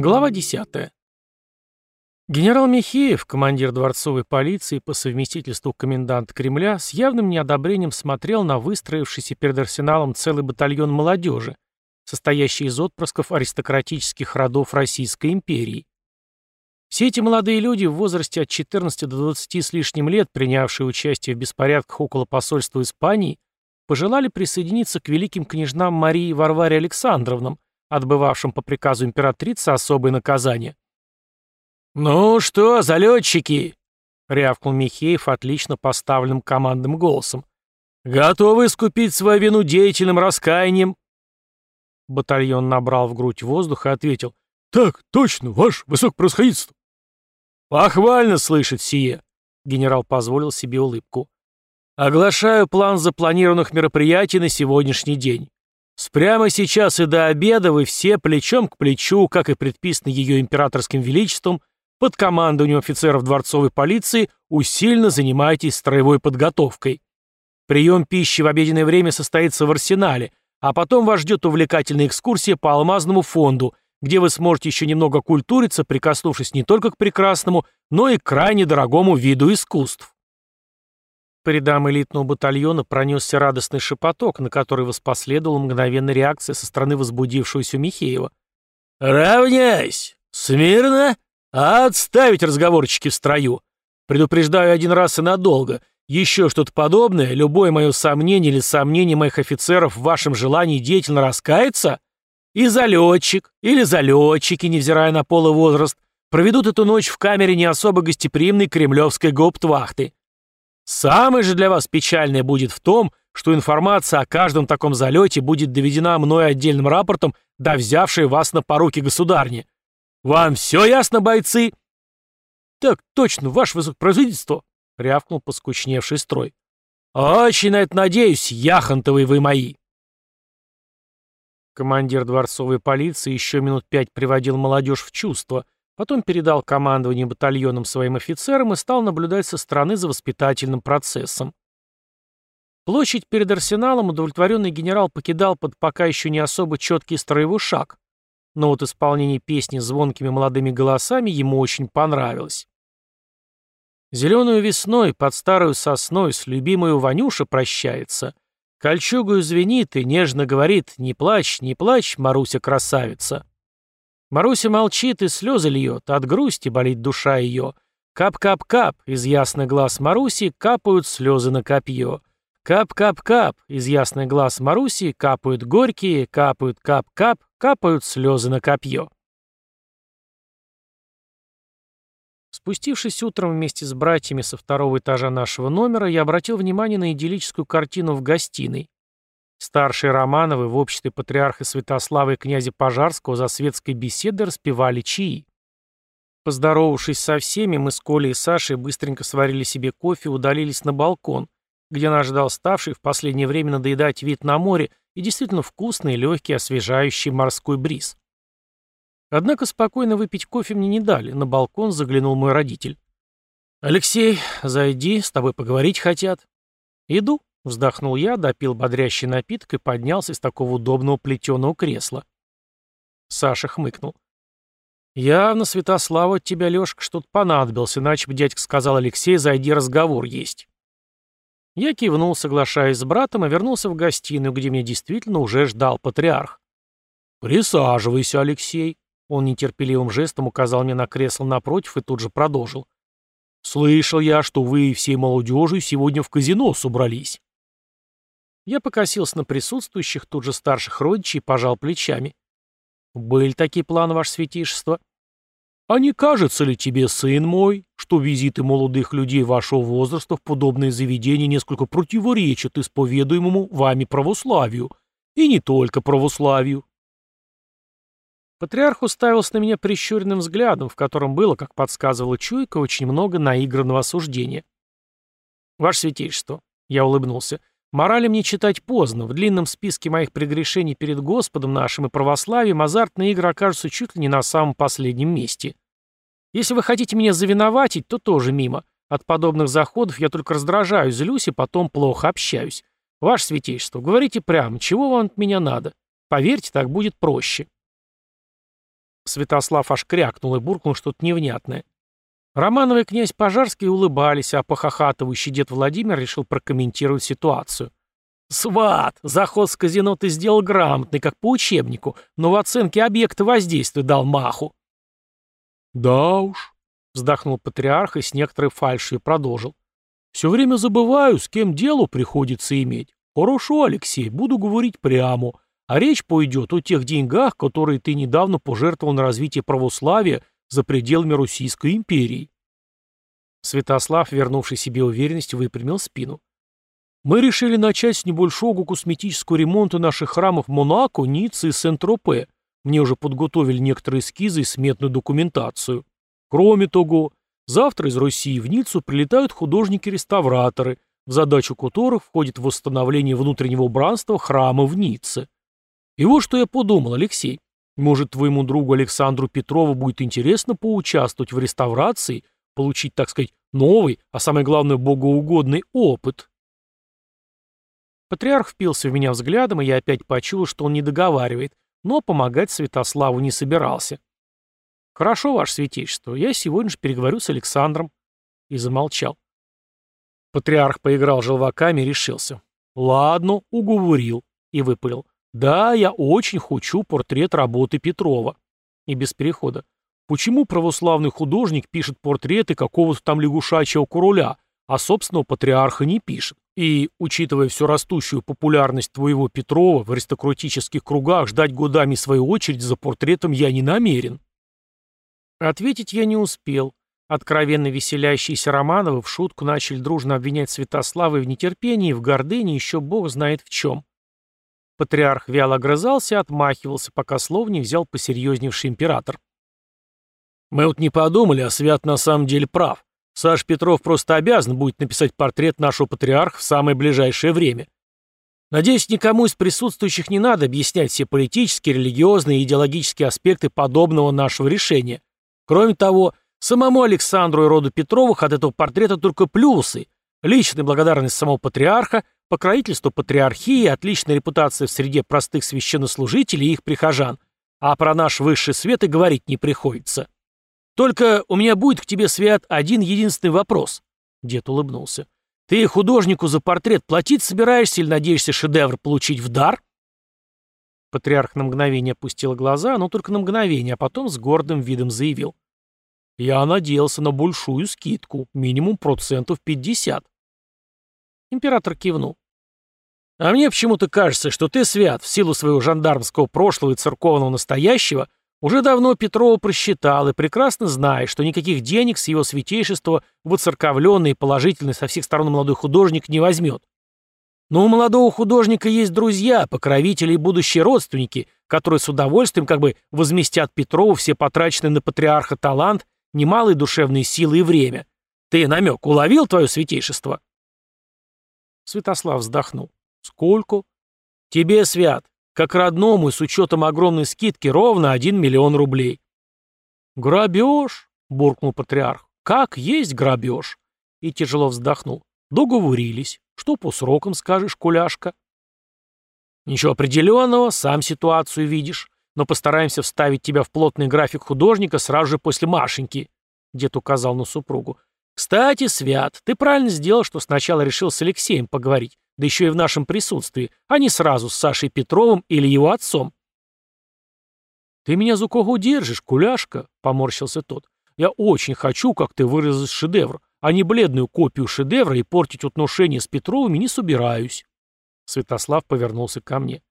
Глава 10. Генерал Михеев, командир дворцовой полиции по совместительству комендант Кремля, с явным неодобрением смотрел на выстроившийся перед арсеналом целый батальон молодежи, состоящий из отпрысков аристократических родов Российской империи. Все эти молодые люди в возрасте от 14 до 20 с лишним лет, принявшие участие в беспорядках около посольства Испании, пожелали присоединиться к великим княжнам Марии и Варваре Александровнам, отбывавшим по приказу императрицы особое наказание. «Ну что, залетчики?» — рявкнул Михеев отлично поставленным командным голосом. «Готовы искупить свою вину деятельным раскаянием?» Батальон набрал в грудь воздух и ответил. «Так, точно, ваше высокопроисходительство». «Похвально слышать сие», — генерал позволил себе улыбку. «Оглашаю план запланированных мероприятий на сегодняшний день. С прямо сейчас и до обеда вы все плечом к плечу, как и предписано ее императорским величеством, под командованием офицеров дворцовой полиции усиленно занимаетесь строевой подготовкой. Прием пищи в обеденное время состоится в арсенале, а потом вас ждет увлекательная экскурсия по алмазному фонду, где вы сможете еще немного культуриться, прикоснувшись не только к прекрасному, но и к крайне дорогому виду искусств. По рядам элитного батальона пронесся радостный шепоток, на который воспоследовала мгновенная реакция со стороны возбудившегося Михеева. «Равняйсь! Смирно! Отставить разговорчики в строю! Предупреждаю один раз и надолго. Еще что-то подобное, любое мое сомнение или сомнение моих офицеров в вашем желании деятельно раскаяться, и залетчик, или залетчики, невзирая на пол и возраст, проведут эту ночь в камере не особо гостеприимной кремлевской гауптвахты. Самое же для вас печальное будет в том, что информация о каждом таком залете будет доведена мной отдельным рапортом до взявшей вас на поруки государни. Вам все ясно, бойцы?» «Так точно, ваше высокопроизводительство!» — рявкнул поскучневший строй. «Очень на это надеюсь, яхонтовые вы мои!» Командир дворцовой полиции еще минут пять приводил молодежь в чувство — Потом передал командование батальоном своим офицерам и стал наблюдать со стороны за воспитательным процессом. Площадь перед арсеналом удовлетворенный генерал покидал под пока еще не особо четкий строевой шаг, но вот исполнение песни звонкими молодыми голосами ему очень понравилось. Зеленую весной под старую сосной с любимою Ванюша прощается. Кольчугую звенит и нежно говорит «Не плачь, не плачь, Маруся красавица». Маруся молчит и слезы льет, от грусти болит душа ее. Кап-кап-кап, из ясных глаз Маруси капают слезы на копье. Кап-кап-кап, из ясных глаз Маруси капают горькие, капают кап-кап, капают слезы на копье. Спустившись утром вместе с братьями со второго этажа нашего номера, я обратил внимание на идиллическую картину в гостиной. Старшие Романовы в обществе патриарха Святослава и князя Пожарского за светской беседой распивали чаи. Поздоровавшись со всеми, мы с Колей и Сашей быстренько сварили себе кофе и удалились на балкон, где нас ждал ставший в последнее время надоедать вид на море и действительно вкусный, легкий, освежающий морской бриз. Однако спокойно выпить кофе мне не дали, на балкон заглянул мой родитель. «Алексей, зайди, с тобой поговорить хотят». «Иду», Вздохнул я, допил бодрящий напиток и поднялся из такого удобного плетеного кресла. Саша хмыкнул. «Явно, Святослава, от тебя, Лешка, что-то понадобился, иначе бы дядька сказал Алексей, зайди, разговор есть». Я кивнул, соглашаясь с братом, и вернулся в гостиную, где меня действительно уже ждал патриарх. «Присаживайся, Алексей», — он нетерпеливым жестом указал мне на кресло напротив и тут же продолжил. «Слышал я, что вы всей молодежью сегодня в казино собрались». Я покосился на присутствующих тут же старших родичей и пожал плечами. «Были такие планы, ваше святейшество?» «А не кажется ли тебе, сын мой, что визиты молодых людей вашего возраста в подобные заведения несколько противоречат исповедуемому вами православию? И не только православию?» Патриарх уставился на меня прищуренным взглядом, в котором было, как подсказывала чуйка, очень много наигранного осуждения. «Ваше святейшество», — я улыбнулся, — Морали мне читать поздно. В длинном списке моих прегрешений перед Господом нашим и православием азартные игры окажутся чуть ли не на самом последнем месте. Если вы хотите меня завиноватить, то тоже мимо. От подобных заходов я только раздражаюсь, злюсь и потом плохо общаюсь. Ваше святейшество, говорите прямо, чего вам от меня надо? Поверьте, так будет проще. Святослав аж крякнул и буркнул что-то невнятное. Романовый князь Пожарский улыбались, а похохатывающий дед Владимир решил прокомментировать ситуацию. «Сват, заход с казино ты сделал грамотный, как по учебнику, но в оценке объекта воздействия дал маху». «Да уж», — вздохнул патриарх и с некоторой фальшью продолжил. «Все время забываю, с кем делу приходится иметь. Хорошо, Алексей, буду говорить прямо. А речь пойдет о тех деньгах, которые ты недавно пожертвовал на развитие православия за пределами Российской империи. Святослав, вернувший себе уверенность, выпрямил спину. Мы решили начать с небольшого косметического ремонта наших храмов Монако, Ницце и Сент-Тропе. Мне уже подготовили некоторые эскизы и сметную документацию. Кроме того, завтра из России в Ниццу прилетают художники-реставраторы, в задачу которых входит восстановление внутреннего убранства храма в Ницце. И вот что я подумал, Алексей. Может, твоему другу Александру Петрову будет интересно поучаствовать в реставрации, получить, так сказать, новый, а самое главное, богоугодный опыт. Патриарх впился в меня взглядом, и я опять почуял, что он не договаривает, но помогать Святославу не собирался. «Хорошо, ваше святейшество, я сегодня же переговорю с Александром». И замолчал. Патриарх поиграл желваками и решился. «Ладно, уговорил», и выпалил. Да, я очень хочу портрет работы Петрова. И без перехода. Почему православный художник пишет портреты какого-то там лягушачьего короля, а собственного патриарха не пишет? И, учитывая всю растущую популярность твоего Петрова в аристократических кругах, ждать годами свою очередь за портретом я не намерен. Ответить я не успел. Откровенно веселящиеся Романовы в шутку начали дружно обвинять Святослава в нетерпении, в гордыне, еще бог знает в чем. Патриарх вяло огрызался и отмахивался, пока слов не взял посерьезневший император. «Мы вот не подумали, а Свят на самом деле прав. Саш Петров просто обязан будет написать портрет нашего патриарха в самое ближайшее время. Надеюсь, никому из присутствующих не надо объяснять все политические, религиозные и идеологические аспекты подобного нашего решения. Кроме того, самому Александру и роду Петровых от этого портрета только плюсы. Личная благодарность самого патриарха – покровительство патриархии, отличная репутация в среде простых священнослужителей и их прихожан. А про наш высший свет и говорить не приходится. Только у меня будет к тебе, Свят, один единственный вопрос. Дед улыбнулся. Ты художнику за портрет платить собираешься или надеешься шедевр получить в дар? Патриарх на мгновение опустил глаза, но только на мгновение, а потом с гордым видом заявил. Я надеялся на большую скидку, минимум процентов 50. Император кивнул. «А мне почему-то кажется, что ты, Свят, в силу своего жандармского прошлого и церковного настоящего, уже давно Петрова просчитал и прекрасно знаешь, что никаких денег с его святейшества воцерковленный и положительный со всех сторон молодой художник не возьмет. Но у молодого художника есть друзья, покровители и будущие родственники, которые с удовольствием как бы возместят Петрову все потраченные на патриарха талант, немалые душевные силы и время. Ты намек уловил твое святейшество?» Святослав вздохнул. «Сколько?» «Тебе, Свят, как родному и с учетом огромной скидки ровно один миллион рублей». «Грабеж?» — буркнул патриарх. «Как есть грабеж?» И тяжело вздохнул. «Договорились. Что по срокам скажешь, куляшка?» «Ничего определенного, сам ситуацию видишь. Но постараемся вставить тебя в плотный график художника сразу же после Машеньки», — дед указал на супругу. «Кстати, Свят, ты правильно сделал, что сначала решил с Алексеем поговорить, да еще и в нашем присутствии, а не сразу с Сашей Петровым или его отцом». «Ты меня за кого держишь, куляшка?» — поморщился тот. «Я очень хочу, как ты выразишь шедевр, а не бледную копию шедевра и портить отношения с Петровыми не собираюсь». Святослав повернулся ко мне.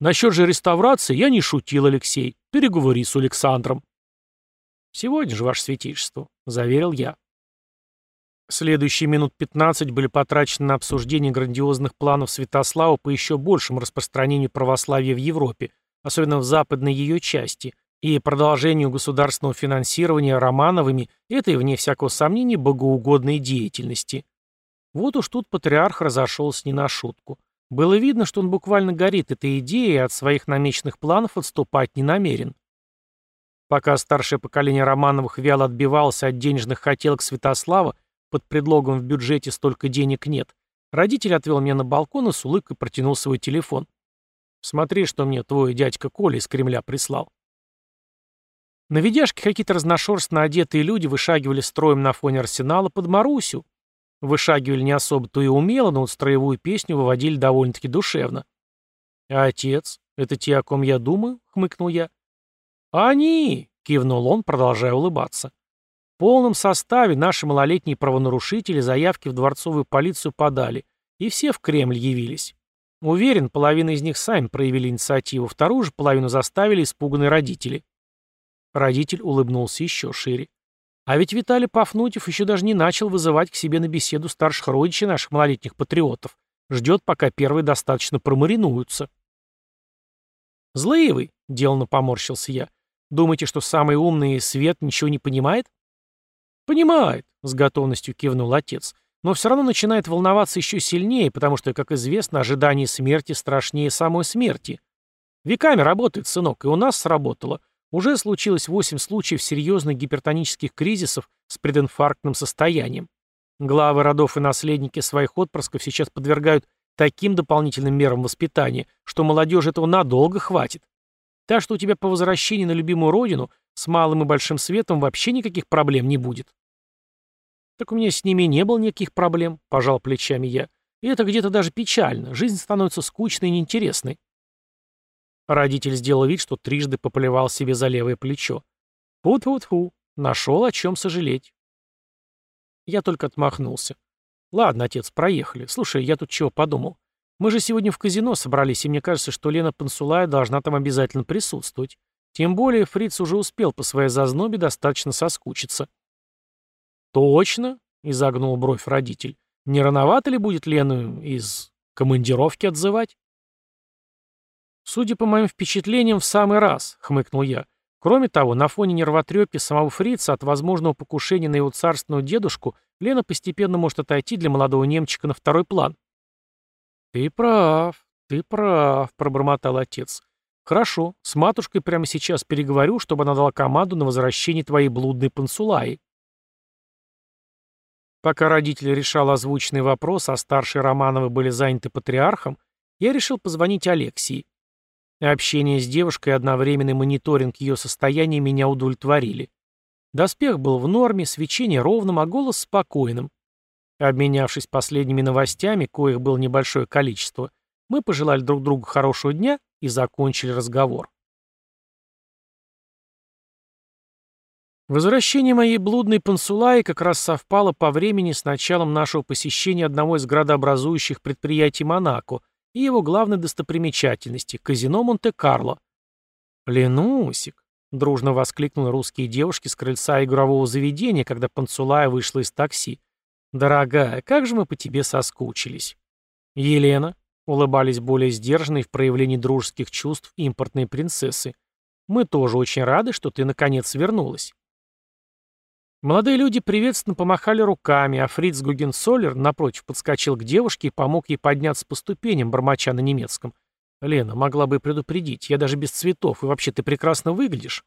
«Насчет же реставрации я не шутил, Алексей. Переговори с Александром». «Сегодня же, ваше святейшество», — заверил я. Следующие минут 15 были потрачены на обсуждение грандиозных планов Святослава по еще большему распространению православия в Европе, особенно в западной ее части, и продолжению государственного финансирования Романовыми этой, вне всякого сомнения, богоугодной деятельности. Вот уж тут патриарх разошелся не на шутку. Было видно, что он буквально горит этой идеей и от своих намеченных планов отступать не намерен. Пока старшее поколение Романовых вяло отбивалось от денежных хотелок Святослава, под предлогом в бюджете столько денег нет, родитель отвел меня на балкон и с улыбкой протянул свой телефон. «Смотри, что мне твой дядька Коля из Кремля прислал». На видяшке какие-то разношерстно одетые люди вышагивали строем на фоне арсенала под Марусю. Вышагивали не особо-то и умело, но вот строевую песню выводили довольно-таки душевно. «А отец? Это те, о ком я думаю?» — хмыкнул я. «Они!» — кивнул он, продолжая улыбаться. В полном составе наши малолетние правонарушители заявки в дворцовую полицию подали, и все в Кремль явились. Уверен, половина из них сами проявили инициативу, вторую же половину заставили испуганные родители. Родитель улыбнулся еще шире. А ведь Виталий Пафнутьев еще даже не начал вызывать к себе на беседу старших родичей наших малолетних патриотов. Ждет, пока первые достаточно промаринуются. «Злые вы», — деланно поморщился я. «Думаете, что самый умный свет ничего не понимает?» «Понимает», — с готовностью кивнул отец. «Но все равно начинает волноваться еще сильнее, потому что, как известно, ожидание смерти страшнее самой смерти. Веками работает, сынок, и у нас сработало. Уже случилось 8 случаев серьезных гипертонических кризисов с прединфарктным состоянием. Главы родов и наследники своих отпрысков сейчас подвергают таким дополнительным мерам воспитания, что молодежи этого надолго хватит. Так что у тебя по возвращении на любимую родину с малым и большим светом вообще никаких проблем не будет. Так у меня с ними не было никаких проблем, пожал плечами я. И это где-то даже печально. Жизнь становится скучной и неинтересной. Родитель сделал вид, что трижды поплевал себе за левое плечо. Фу-фу-фу, нашел о чем сожалеть. Я только отмахнулся. Ладно, отец, проехали. Слушай, я тут чего подумал. Мы же сегодня в казино собрались, и мне кажется, что Лена Пансулая должна там обязательно присутствовать. Тем более Фриц уже успел по своей зазнобе достаточно соскучиться. «Точно?» — изогнул бровь родитель. «Не рановато ли будет Лену из командировки отзывать?» «Судя по моим впечатлениям, в самый раз», — хмыкнул я. Кроме того, на фоне нервотрепки самого фрица от возможного покушения на его царственного дедушку Лена постепенно может отойти для молодого немчика на второй план. «Ты прав, ты прав», — пробормотал отец. «Хорошо, с матушкой прямо сейчас переговорю, чтобы она дала команду на возвращение твоей блудной пансулаи». Пока родители решал озвученный вопрос, а старшие Романовы были заняты патриархом, я решил позвонить Алексии. Общение с девушкой и одновременный мониторинг ее состояния меня удовлетворили. Доспех был в норме, свечение ровным, а голос спокойным. Обменявшись последними новостями, коих было небольшое количество, мы пожелали друг другу хорошего дня и закончили разговор. Возвращение моей блудной пансулаи как раз совпало по времени с началом нашего посещения одного из градообразующих предприятий Монако – и его главной достопримечательности – казино Монте-Карло. «Ленусик!» – дружно воскликнули русские девушки с крыльца игрового заведения, когда Панцулая вышла из такси. «Дорогая, как же мы по тебе соскучились!» «Елена!» – улыбались более сдержанные в проявлении дружеских чувств импортные принцессы. «Мы тоже очень рады, что ты наконец вернулась». Молодые люди приветственно помахали руками, а Фриц Гугенсолер, напротив, подскочил к девушке и помог ей подняться по ступеням, бормоча на немецком. «Лена, могла бы предупредить, я даже без цветов, и вообще ты прекрасно выглядишь».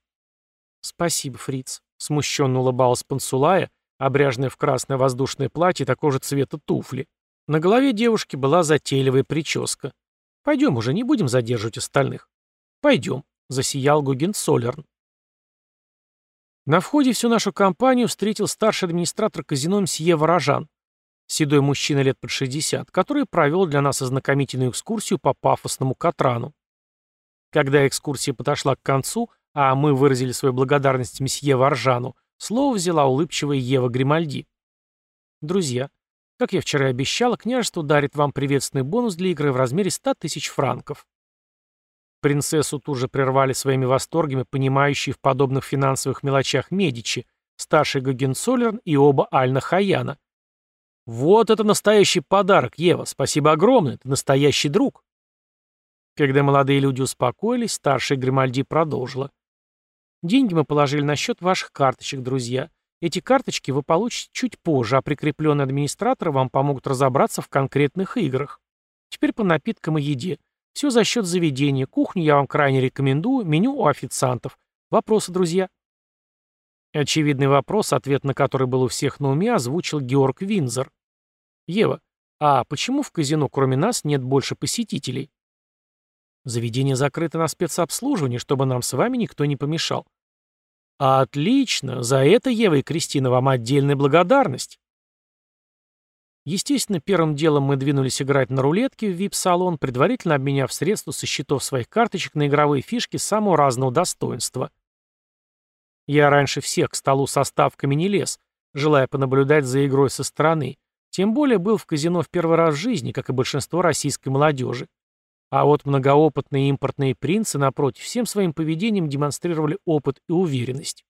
«Спасибо, Фриц», — смущенно улыбалась Пансулая, обряженная в красное воздушное платье такого же цвета туфли. На голове девушки была затейливая прическа. «Пойдем уже, не будем задерживать остальных». «Пойдем», — засиял Гугенсолерн. На входе всю нашу компанию встретил старший администратор казино Мсье Ворожан, седой мужчина лет под 60, который провел для нас ознакомительную экскурсию по пафосному Катрану. Когда экскурсия подошла к концу, а мы выразили свою благодарность Мсье Воржану, слово взяла улыбчивая Ева Гримальди. «Друзья, как я вчера и обещала, княжество дарит вам приветственный бонус для игры в размере 100 тысяч франков. Принцессу тут же прервали своими восторгами понимающие в подобных финансовых мелочах Медичи, старший Гагенцоллерн и оба Альна Хаяна. «Вот это настоящий подарок, Ева! Спасибо огромное! Ты настоящий друг!» Когда молодые люди успокоились, старшая Гримальди продолжила. «Деньги мы положили на счет ваших карточек, друзья. Эти карточки вы получите чуть позже, а прикрепленные администраторы вам помогут разобраться в конкретных играх. Теперь по напиткам и еде. Все за счет заведения. Кухню я вам крайне рекомендую. Меню у официантов. Вопросы, друзья?» Очевидный вопрос, ответ на который был у всех на уме, озвучил Георг Винзер. «Ева, а почему в казино кроме нас нет больше посетителей?» «Заведение закрыто на спецобслуживание, чтобы нам с вами никто не помешал». Отлично, за это, Ева и Кристина, вам отдельная благодарность. Естественно, первым делом мы двинулись играть на рулетке в VIP-салон, предварительно обменяв средства со счетов своих карточек на игровые фишки самого разного достоинства. Я раньше всех к столу со ставками не лез, желая понаблюдать за игрой со стороны, тем более был в казино в первый раз в жизни, как и большинство российской молодежи. А вот многоопытные импортные принцы, напротив, всем своим поведением демонстрировали опыт и уверенность.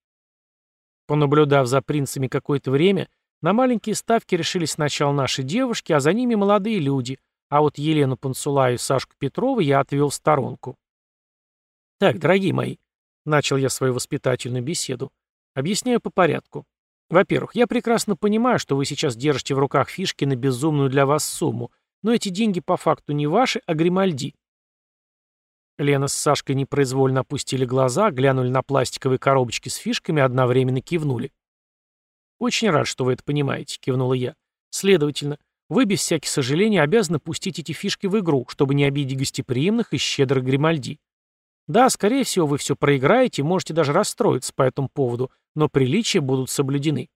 Понаблюдав за принцами какое-то время, на маленькие ставки решили сначала наши девушки, а за ними молодые люди, а вот Елену Панцулаю и Сашку Петрову я отвел в сторонку. «Так, дорогие мои», — начал я свою воспитательную беседу, — «объясняю по порядку. Во-первых, я прекрасно понимаю, что вы сейчас держите в руках фишки на безумную для вас сумму, но эти деньги по факту не ваши, а Гримальди. Лена с Сашкой непроизвольно опустили глаза, глянули на пластиковые коробочки с фишками одновременно кивнули. «Очень рад, что вы это понимаете», — кивнула я. «Следовательно, вы без всяких сожалений обязаны пустить эти фишки в игру, чтобы не обидеть гостеприимных и щедрых Гримальди. Да, скорее всего, вы все проиграете, можете даже расстроиться по этому поводу, но приличия будут соблюдены.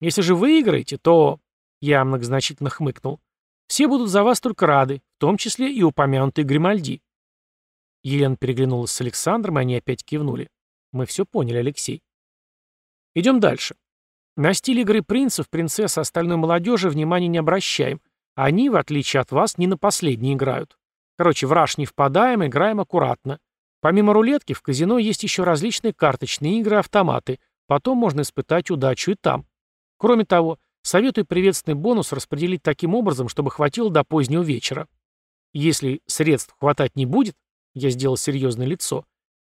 Если же выиграете, то...» Я многозначительно хмыкнул. Все будут за вас только рады, в том числе и упомянутые Гримальди. Елена переглянулась с Александром, и они опять кивнули. Мы все поняли, Алексей. Идем дальше. На стиль игры принцев, принцесс и остальной молодежи внимания не обращаем. Они, в отличие от вас, не на последние играют. Короче, в раш не впадаем, играем аккуратно. Помимо рулетки, в казино есть еще различные карточные игры автоматы. Потом можно испытать удачу и там. Кроме того, Советую приветственный бонус распределить таким образом, чтобы хватило до позднего вечера. Если средств хватать не будет, я сделал серьезное лицо,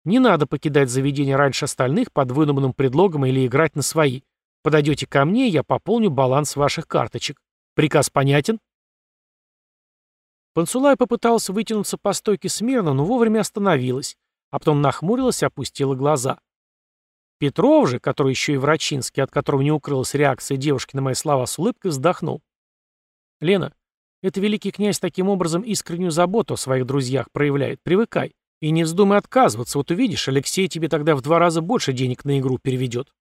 не надо покидать заведение раньше остальных под выдуманным предлогом или играть на свои. Подойдете ко мне, я пополню баланс ваших карточек. Приказ понятен? Пансулай попытался вытянуться по стойке смирно, но вовремя остановилась, а потом нахмурилась и опустила глаза. Петров же, который еще и врачинский, от которого не укрылась реакция девушки на мои слова с улыбкой, вздохнул. «Лена, это великий князь таким образом искреннюю заботу о своих друзьях проявляет. Привыкай. И не вздумай отказываться. Вот увидишь, Алексей тебе тогда в два раза больше денег на игру переведет».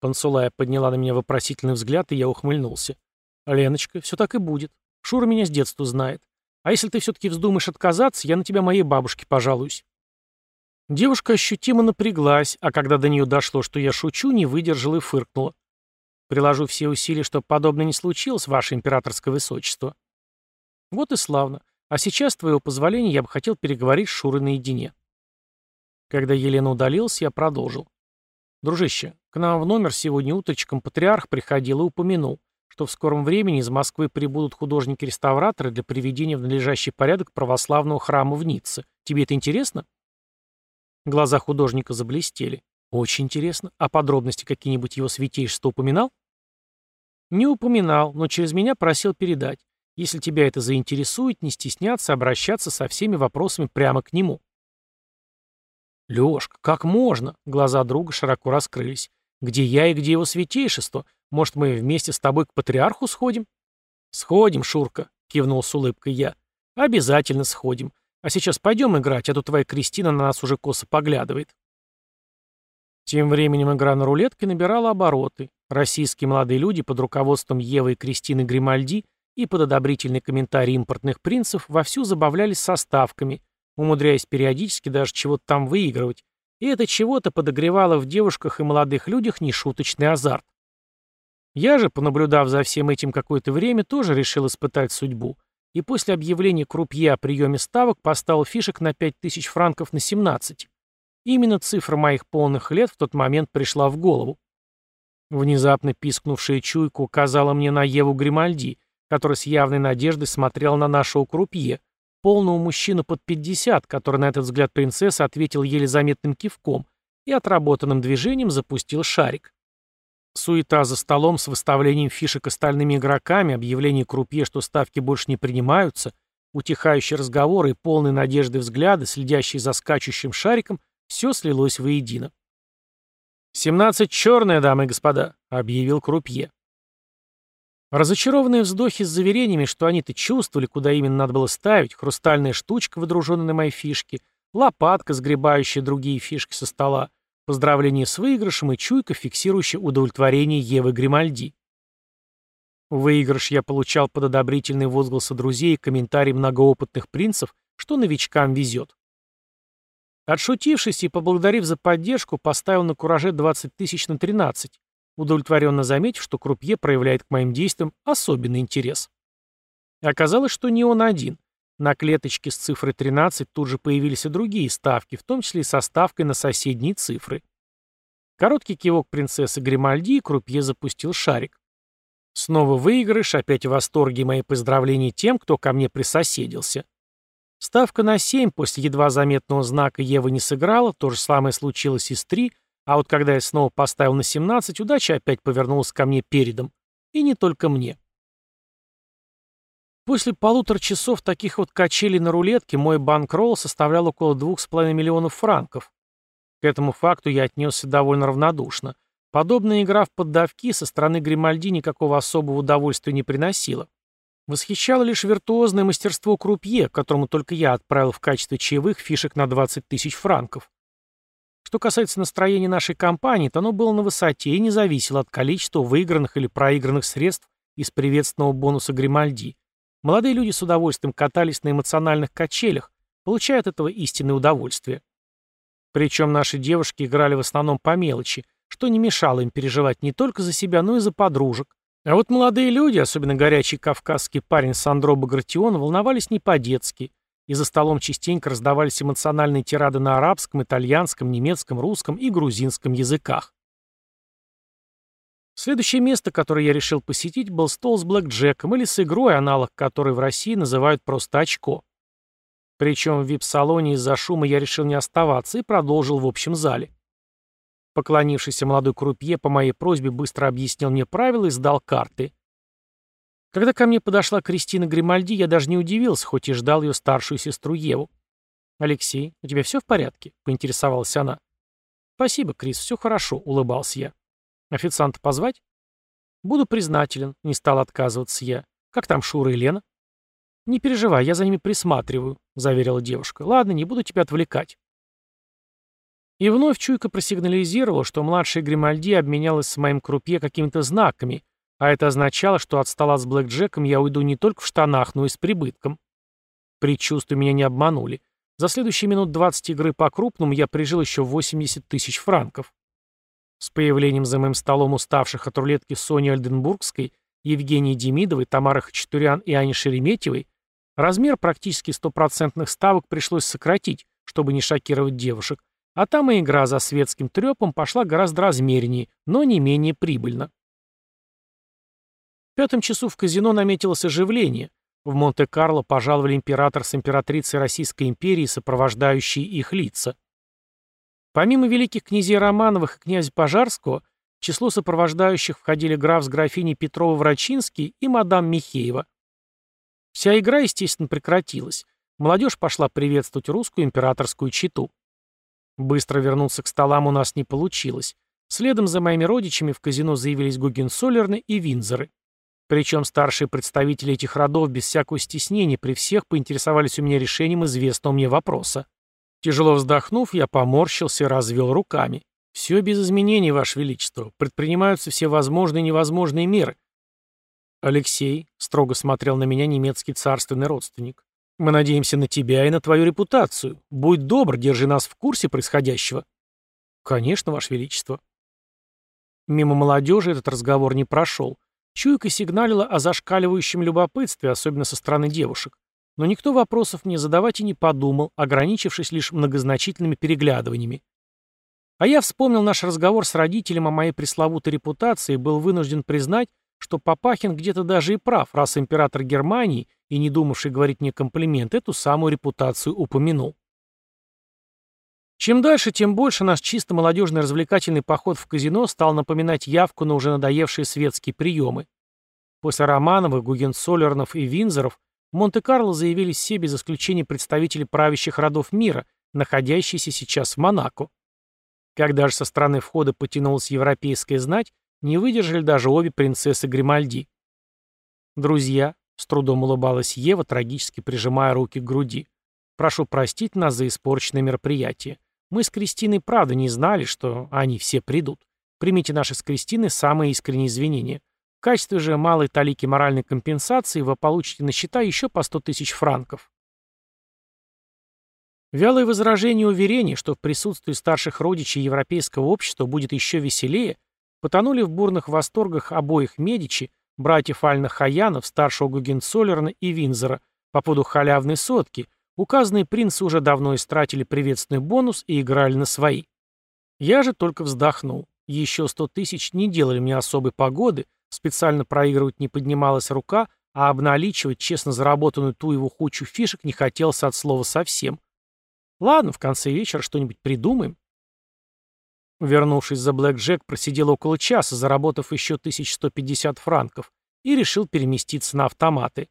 Пансулая подняла на меня вопросительный взгляд, и я ухмыльнулся. «Леночка, все так и будет. Шура меня с детства знает. А если ты все-таки вздумаешь отказаться, я на тебя моей бабушке пожалуюсь». Девушка ощутимо напряглась, а когда до нее дошло, что я шучу, не выдержала и фыркнула. «Приложу все усилия, чтобы подобное не случилось, ваше императорское высочество». «Вот и славно. А сейчас, с твоего позволения, я бы хотел переговорить с Шурой наедине». Когда Елена удалилась, я продолжил. «Дружище, к нам в номер сегодня утречком патриарх приходил и упомянул, что в скором времени из Москвы прибудут художники-реставраторы для приведения в надлежащий порядок православного храма в Ницце. Тебе это интересно?» Глаза художника заблестели. Очень интересно. А подробности какие-нибудь его святейшество упоминал? Не упоминал, но через меня просил передать. Если тебя это заинтересует, не стесняться обращаться со всеми вопросами прямо к нему. Лёшка, как можно? Глаза друга широко раскрылись. Где я и где его святейшество? Может, мы вместе с тобой к патриарху сходим? Сходим, Шурка, кивнул с улыбкой я. Обязательно сходим. А сейчас пойдем играть, а то твоя Кристина на нас уже косо поглядывает. Тем временем игра на рулетке набирала обороты. Российские молодые люди под руководством Евы и Кристины Гримальди и под одобрительный комментарий импортных принцев вовсю забавлялись со ставками, умудряясь периодически даже чего-то там выигрывать, и это чего-то подогревало в девушках и молодых людях нешуточный азарт. Я же, понаблюдав за всем этим какое-то время, тоже решил испытать судьбу — и после объявления крупье о приеме ставок поставил фишек на 5000 франков на 17. Именно цифра моих полных лет в тот момент пришла в голову. Внезапно пискнувшая чуйка указала мне на Еву Гримальди, который с явной надеждой смотрел на нашего крупье, полного мужчину под 50, который на этот взгляд принцессы ответил еле заметным кивком и отработанным движением запустил шарик. Суета за столом с выставлением фишек остальными игроками, объявление крупье, что ставки больше не принимаются, утихающие разговоры и полные надежды взгляды, следящие за скачущим шариком, все слилось воедино. «Семнадцать черная, дамы и господа», — объявил крупье. Разочарованные вздохи с заверениями, что они-то чувствовали, куда именно надо было ставить, хрустальная штучка, выдруженная на мои фишки, лопатка, сгребающая другие фишки со стола, Поздравление с выигрышем и чуйка, фиксирующая удовлетворение Евы Гримальди. Выигрыш я получал под одобрительные возгласы друзей и комментарии многоопытных принцев, что новичкам везет. Отшутившись и поблагодарив за поддержку, поставил на кураже 20 тысяч на 13, удовлетворенно заметив, что крупье проявляет к моим действиям особенный интерес. Оказалось, что не он один. На клеточке с цифрой 13 тут же появились и другие ставки, в том числе и со ставкой на соседние цифры. Короткий кивок принцессы Гримальди, и крупье запустил шарик. Снова выигрыш, опять в восторге мои поздравления тем, кто ко мне присоседился. Ставка на 7 после едва заметного знака Ева не сыграла, то же самое случилось и с 3, а вот когда я снова поставил на 17, удача опять повернулась ко мне передом. И не только мне. После полутора часов таких вот качелей на рулетке мой банкролл составлял около 2,5 миллионов франков. К этому факту я отнесся довольно равнодушно. Подобная игра в поддавки со стороны Гримальди никакого особого удовольствия не приносила. Восхищало лишь виртуозное мастерство крупье, которому только я отправил в качестве чаевых фишек на 20 тысяч франков. Что касается настроения нашей компании, то оно было на высоте и не зависело от количества выигранных или проигранных средств из приветственного бонуса Гримальди. Молодые люди с удовольствием катались на эмоциональных качелях, получая от этого истинное удовольствие. Причем наши девушки играли в основном по мелочи, что не мешало им переживать не только за себя, но и за подружек, а вот молодые люди, особенно горячий кавказский парень Сандро Багратион, волновались не по-детски, и за столом частенько раздавались эмоциональные тирады на арабском, итальянском, немецком, русском и грузинском языках. Следующее место, которое я решил посетить, был стол с блэкджеком или с игрой, аналог которой в России называют просто очко. Причем в вип-салоне из-за шума я решил не оставаться и продолжил в общем зале. Поклонившийся молодой крупье по моей просьбе быстро объяснил мне правила и сдал карты. Когда ко мне подошла Кристина Гримальди, я даже не удивился, хоть и ждал ее старшую сестру Еву. «Алексей, у тебя все в порядке?» — поинтересовалась она. «Спасибо, Крис, все хорошо», — улыбался я. «Официанта позвать?» «Буду признателен», — не стал отказываться я. «Как там Шура и Лена?» «Не переживай, я за ними присматриваю», — заверила девушка. «Ладно, не буду тебя отвлекать». И вновь Чуйка просигнализировал, что младшая Гримальди обменялась с моим крупье какими-то знаками, а это означало, что от стола с блэкджеком я уйду не только в штанах, но и с прибытком. Предчувствия меня не обманули. За следующие минут 20 игры по-крупному я прижил еще 80 тысяч франков. С появлением за моим столом уставших от рулетки Сони Альденбургской, Евгении Демидовой, Тамары Хачатурян и Ани Шереметьевой размер практически стопроцентных ставок пришлось сократить, чтобы не шокировать девушек, а там и игра за светским трепом пошла гораздо размереннее, но не менее прибыльно. В пятом часу в казино наметилось оживление. В Монте-Карло пожаловали император с императрицей Российской империи, сопровождающие их лица. Помимо великих князей Романовых и князя Пожарского, в число сопровождающих входили граф с графиней Петрова-Врачинский и мадам Михеева. Вся игра, естественно, прекратилась. Молодежь пошла приветствовать русскую императорскую читу. Быстро вернуться к столам у нас не получилось. Следом за моими родичами в казино заявились Гугенсолерны и Винзоры. Причем старшие представители этих родов без всякого стеснения при всех поинтересовались у меня решением известного мне вопроса. Тяжело вздохнув, я поморщился и развел руками. «Все без изменений, Ваше Величество. Предпринимаются все возможные и невозможные меры». «Алексей», — строго смотрел на меня немецкий царственный родственник, мы надеемся на тебя и на твою репутацию. Будь добр, держи нас в курсе происходящего. Конечно, Ваше Величество. Мимо молодежи этот разговор не прошел. Чуйка сигналила о зашкаливающем любопытстве, особенно со стороны девушек. Но никто вопросов мне задавать и не подумал, ограничившись лишь многозначительными переглядываниями. А я вспомнил наш разговор с родителем о моей пресловутой репутации и был вынужден признать, что Папахин где-то даже и прав, раз император Германии и не думавший говорить мне комплимент, эту самую репутацию упомянул. Чем дальше, тем больше наш чисто молодежный развлекательный поход в казино стал напоминать явку на уже надоевшие светские приемы. После Романовых, Гугенцоллернов и Винзоров в Монте-Карло заявились все без исключения представители правящих родов мира, находящиеся сейчас в Монако. Когда же со стороны входа потянулась европейская знать, не выдержали даже обе принцессы Гримальди. Друзья, с трудом улыбалась Ева, трагически прижимая руки к груди. «Прошу простить нас за испорченное мероприятие. Мы с Кристиной правда не знали, что они все придут. Примите наши с Кристиной самые искренние извинения. В качестве же малой талики моральной компенсации вы получите на счета еще по 100 тысяч франков. Вялые возражения и уверения, что в присутствии старших родичей европейского общества будет еще веселее, потонули в бурных восторгах обоих Медичи, братьев Альна-Хаянов, старшего Гугенцоллерна и Винзера, по поводу халявной сотки, указанные принцы уже давно истратили приветственный бонус и играли на свои. Я же только вздохнул. Еще сто тысяч не делали мне особой погоды, специально проигрывать не поднималась рука, а обналичивать честно заработанную ту его хучу фишек не хотелось от слова совсем. Ладно, в конце вечера что-нибудь придумаем. Вернувшись за Блэк Джек, просидел около часа, заработав еще 1150 франков, и решил переместиться на автоматы.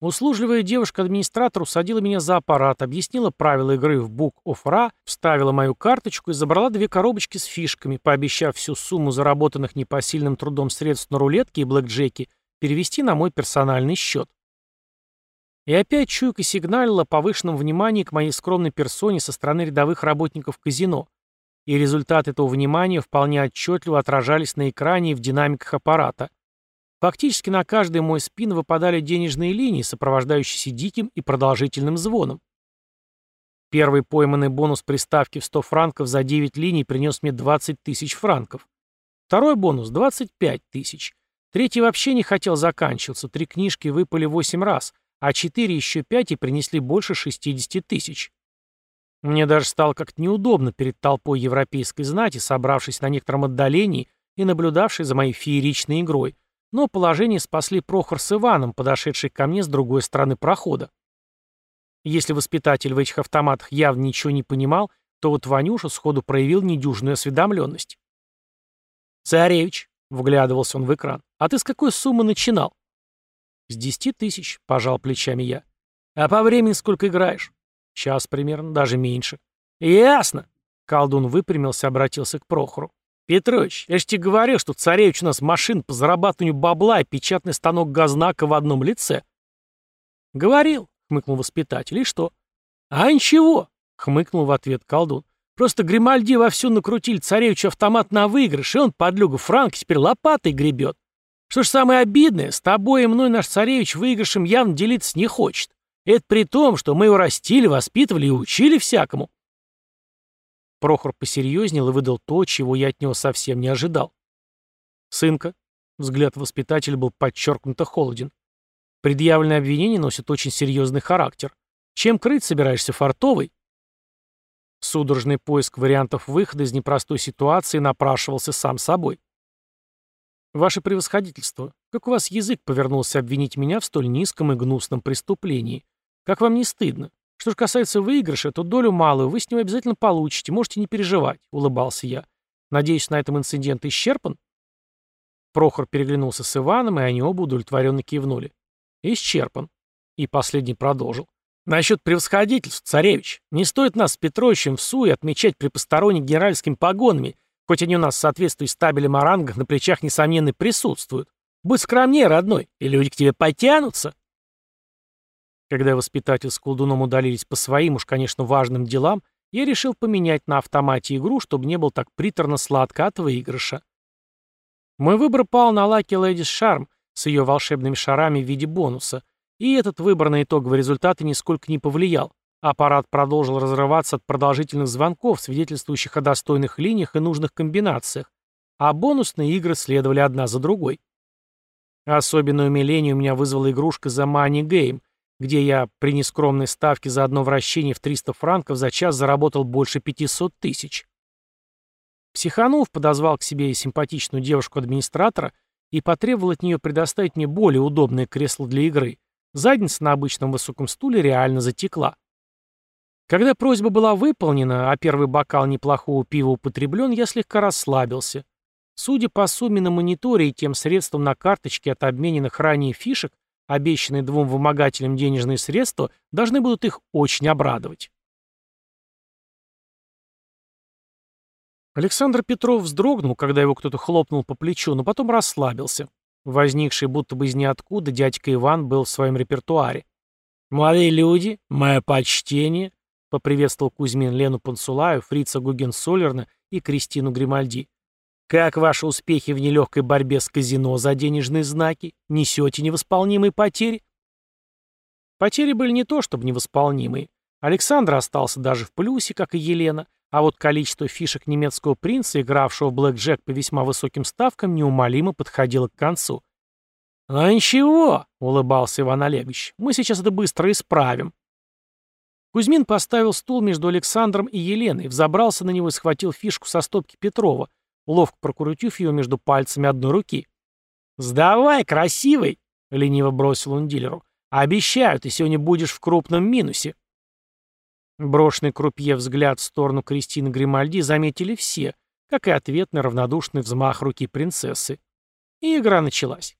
Услужливая девушка-администратор усадила меня за аппарат, объяснила правила игры в Book of Ra, вставила мою карточку и забрала две коробочки с фишками, пообещав всю сумму заработанных непосильным трудом средств на рулетке и блэкджеке перевести на мой персональный счет. И опять чуйка сигналила о повышенном внимании к моей скромной персоне со стороны рядовых работников казино, и результаты этого внимания вполне отчетливо отражались на экране и в динамиках аппарата. Фактически на каждый мой спин выпадали денежные линии, сопровождающиеся диким и продолжительным звоном. Первый пойманный бонус приставки в 100 франков за 9 линий принес мне 20 тысяч франков. Второй бонус – 25 тысяч. Третий вообще не хотел заканчиваться, три книжки выпали 8 раз – а 4 еще 5 и принесли больше 60 тысяч. Мне даже стало как-то неудобно перед толпой европейской знати, собравшись на некотором отдалении и наблюдавшей за моей фееричной игрой, но положение спасли Прохор с Иваном, подошедший ко мне с другой стороны прохода. Если воспитатель в этих автоматах явно ничего не понимал, то вот Ванюша сходу проявил недюжную осведомленность. «Царевич», — вглядывался он в экран, — «а ты с какой суммы начинал?» «С десяти тысяч», — пожал плечами я. «А по времени сколько играешь?» «Час примерно, даже меньше». «Ясно!» — колдун выпрямился, обратился к Прохору. «Петрович, я же тебе говорил, что царевич у нас машин по зарабатыванию бабла и печатный станок газнака в одном лице». «Говорил», — хмыкнул воспитатель, — «и что?» «А ничего», — хмыкнул в ответ колдун. «Просто Гримальди вовсю накрутили царевичу автомат на выигрыш, и он, подлюга Франк, теперь лопатой гребет. Что ж самое обидное, с тобой и мной наш царевич выигрышем явно делиться не хочет. Это при том, что мы его растили, воспитывали и учили всякому. Прохор посерьезнел и выдал то, чего я от него совсем не ожидал. «Сынка», — взгляд воспитателя был подчеркнуто холоден, «предъявленное обвинение носит очень серьезный характер. Чем крыть собираешься, фартовый?» Судорожный поиск вариантов выхода из непростой ситуации напрашивался сам собой. «Ваше превосходительство, как у вас язык повернулся обвинить меня в столь низком и гнусном преступлении? Как вам не стыдно? Что же касается выигрыша, то долю малую вы с него обязательно получите, можете не переживать», — улыбался я. «Надеюсь, на этом инцидент исчерпан?» Прохор переглянулся с Иваном, и они оба удовлетворенно кивнули. «Исчерпан». И последний продолжил. «Насчет превосходительств, царевич, не стоит нас с Петровичем в суе отмечать при посторонних генеральскими погонами, Хоть они у нас в соответствии с табелем о рангах на плечах, несомненно, присутствуют. Будь скромнее, родной, и люди к тебе потянутся. Когда воспитатель с колдуном удалились по своим, уж, конечно, важным делам, я решил поменять на автомате игру, чтобы не был так приторно-сладко от выигрыша. Мой выбор пал на Лаки Лэдис Шарм с ее волшебными шарами в виде бонуса, и этот выбор на итоговый результат нисколько не повлиял. Аппарат продолжил разрываться от продолжительных звонков, свидетельствующих о достойных линиях и нужных комбинациях, а бонусные игры следовали одна за другой. Особенное умиление у меня вызвала игрушка за Money Game, где я при нескромной ставке за одно вращение в 300 франков за час заработал больше 500 тысяч. Психанув подозвал к себе симпатичную девушку-администратора и потребовал от нее предоставить мне более удобное кресло для игры. Задница на обычном высоком стуле реально затекла. Когда просьба была выполнена, а первый бокал неплохого пива употреблен, я слегка расслабился. Судя по сумме на мониторе и тем средствам на карточке от обмененных ранее фишек, обещанные двум вымогателям денежные средства должны будут их очень обрадовать. Александр Петров вздрогнул, когда его кто-то хлопнул по плечу, но потом расслабился. Возникший будто бы из ниоткуда дядька Иван был в своем репертуаре. «Молодые люди, мое почтение, поприветствовал Кузьмин Лену Пансулаю, Фрица Гугенсолерна и Кристину Гримальди. «Как ваши успехи в нелегкой борьбе с казино за денежные знаки? Несете невосполнимые потери?» Потери были не то чтобы невосполнимые. Александр остался даже в плюсе, как и Елена, а вот количество фишек немецкого принца, игравшего в блэк-джек по весьма высоким ставкам, неумолимо подходило к концу. «Ну ничего», — улыбался Иван Олегович, — «мы сейчас это быстро исправим». Кузьмин поставил стул между Александром и Еленой, взобрался на него и схватил фишку со стопки Петрова, ловко прокрутив ее между пальцами одной руки. «Сдавай, красивый!» — лениво бросил он дилеру. «Обещаю, ты сегодня будешь в крупном минусе». Брошенный крупье взгляд в сторону Кристины Гримальди заметили все, как и ответный равнодушный взмах руки принцессы. И игра началась.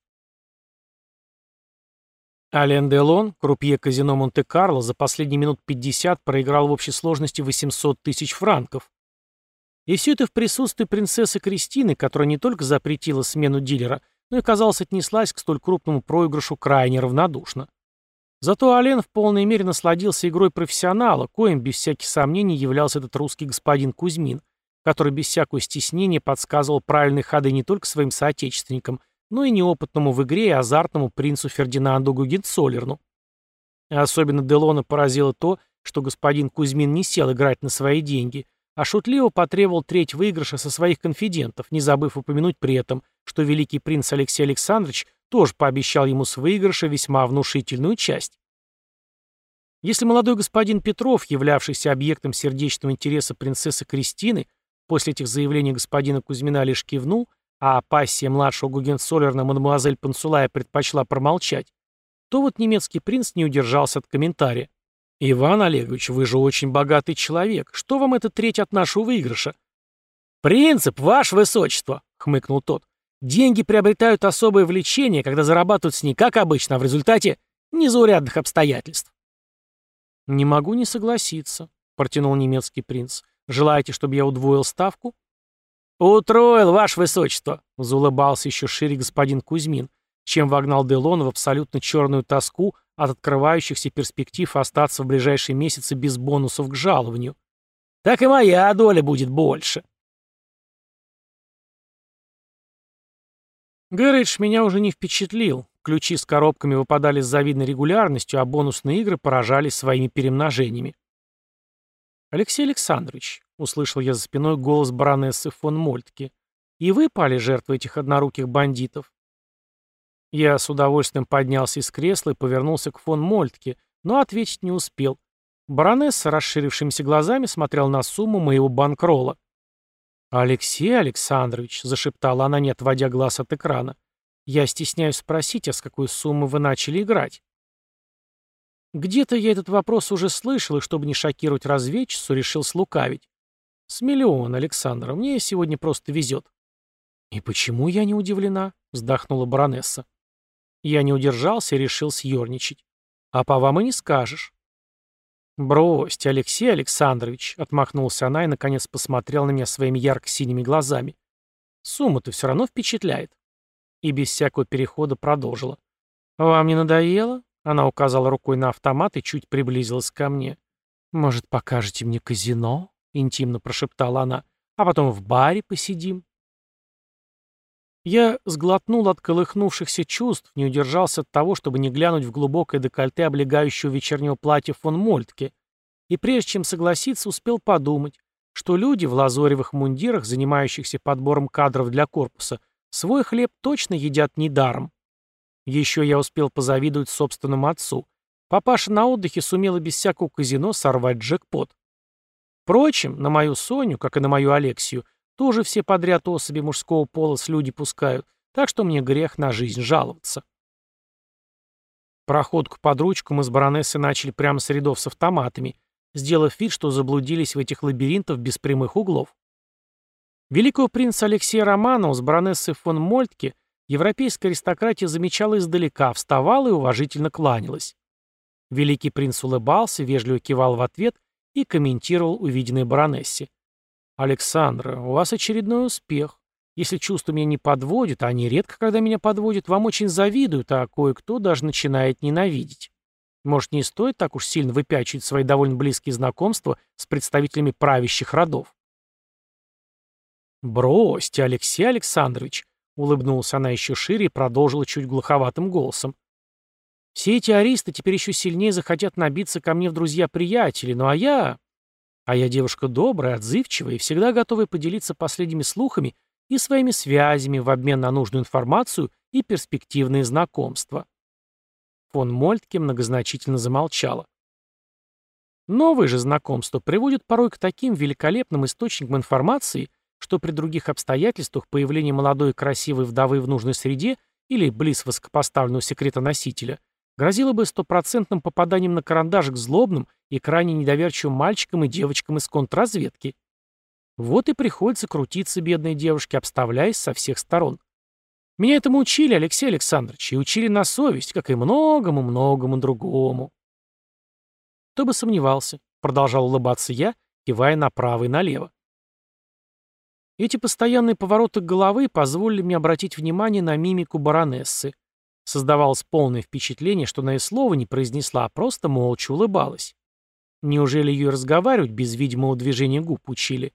Ален Делон, крупье казино Монте-Карло, за последние минут 50 проиграл в общей сложности 800 тысяч франков. И все это в присутствии принцессы Кристины, которая не только запретила смену дилера, но и, казалось, отнеслась к столь крупному проигрышу крайне равнодушно. Зато Ален в полной мере насладился игрой профессионала, коим без всяких сомнений являлся этот русский господин Кузьмин, который без всякого стеснения подсказывал правильные ходы не только своим соотечественникам, но и неопытному в игре и азартному принцу Фердинанду Гугенцоллерну. Особенно Делона поразило то, что господин Кузьмин не сел играть на свои деньги, а шутливо потребовал треть выигрыша со своих конфидентов, не забыв упомянуть при этом, что великий принц Алексей Александрович тоже пообещал ему с выигрыша весьма внушительную часть. Если молодой господин Петров, являвшийся объектом сердечного интереса принцессы Кристины, после этих заявлений господина Кузьмина лишь кивнул, а пассия младшего Гугенцоллерна мадемуазель Пансулая предпочла промолчать, то вот немецкий принц не удержался от комментария. «Иван Олегович, вы же очень богатый человек. Что вам это треть от нашего выигрыша?» «Принцип, ваше высочество!» — хмыкнул тот. «Деньги приобретают особое влечение, когда зарабатывают с ней, как обычно, а в результате незаурядных обстоятельств». «Не могу не согласиться», — протянул немецкий принц. «Желаете, чтобы я удвоил ставку?» «Утроил, ваше высочество», — заулыбался еще шире господин Кузьмин, чем вогнал Делон в абсолютно черную тоску от открывающихся перспектив остаться в ближайшие месяцы без бонусов к жалованию. «Так и моя доля будет больше». Гэрридж меня уже не впечатлил. Ключи с коробками выпадали с завидной регулярностью, а бонусные игры поражали своими перемножениями. «Алексей Александрович», — услышал я за спиной голос баронессы фон Мольтке, — «и вы пали жертвой этих одноруких бандитов?» Я с удовольствием поднялся из кресла и повернулся к фон Мольтке, но ответить не успел. Баронесса, расширившимися глазами, смотрела на сумму моего банкрола. «Алексей Александрович», — зашептала она, не отводя глаз от экрана, — «я стесняюсь спросить, а с какой суммы вы начали играть?» Где-то я этот вопрос уже слышал, и чтобы не шокировать разведчицу, решил слукавить. С миллион, Александр, мне сегодня просто везет. И почему я не удивлена? Вздохнула баронесса. Я не удержался и решил съерничать. А по вам и не скажешь. «Бросьте, Алексей Александрович», — отмахнулся она и, наконец, посмотрел на меня своими ярко-синими глазами. «Сумма-то все равно впечатляет». И без всякого перехода продолжила. «Вам не надоело? Она указала рукой на автомат и чуть приблизилась ко мне. «Может, покажете мне казино?» — интимно прошептала она. «А потом в баре посидим». Я сглотнул от колыхнувшихся чувств, не удержался от того, чтобы не глянуть в глубокое декольте облегающего вечернего платья фон Мольтке, и прежде чем согласиться, успел подумать, что люди в лазоревых мундирах, занимающихся подбором кадров для корпуса, свой хлеб точно едят недаром. Еще я успел позавидовать собственному отцу. Папаша на отдыхе сумела без всякого казино сорвать джекпот. Впрочем, на мою Соню, как и на мою Алексию, тоже все подряд особи мужского пола с люди пускают, так что мне грех на жизнь жаловаться. Проходку под ручку мы с баронессой начали прямо с рядов с автоматами, сделав вид, что заблудились в этих лабиринтах без прямых углов. Великого принца Алексея Романова с баронессой фон Мольтке Европейская аристократия замечала издалека, вставала и уважительно кланялась. Великий принц улыбался, вежливо кивал в ответ и комментировал увиденное баронессе. «Александра, у вас очередной успех. Если чувства меня не подводят, а они редко когда меня подводят, вам очень завидуют, а кое-кто даже начинает ненавидеть. Может, не стоит так уж сильно выпячивать свои довольно близкие знакомства с представителями правящих родов? «Бросьте, Алексей Александрович», — улыбнулась она еще шире и продолжила чуть глуховатым голосом. «Все эти аристы теперь еще сильнее захотят набиться ко мне в друзья-приятели, ну а я... А я девушка добрая, отзывчивая и всегда готовая поделиться последними слухами и своими связями в обмен на нужную информацию и перспективные знакомства». Фон Мольтке многозначительно замолчала. Новые же знакомства приводят порой к таким великолепным источникам информации, что при других обстоятельствах появление молодой и красивой вдовы в нужной среде или близ высокопоставленного секретоносителя грозило бы стопроцентным попаданием на карандаш к злобным и крайне недоверчивым мальчикам и девочкам из контрразведки. Вот и приходится крутиться бедной девушке, обставляясь со всех сторон. Меня этому учили, Алексей Александрович, и учили на совесть, как и многому-многому другому. Кто бы сомневался, продолжал улыбаться я, кивая направо и налево. Эти постоянные повороты головы позволили мне обратить внимание на мимику баронессы. Создавалось полное впечатление, что она и слова не произнесла, а просто молча улыбалась. Неужели ее разговаривать без видимого движения губ учили?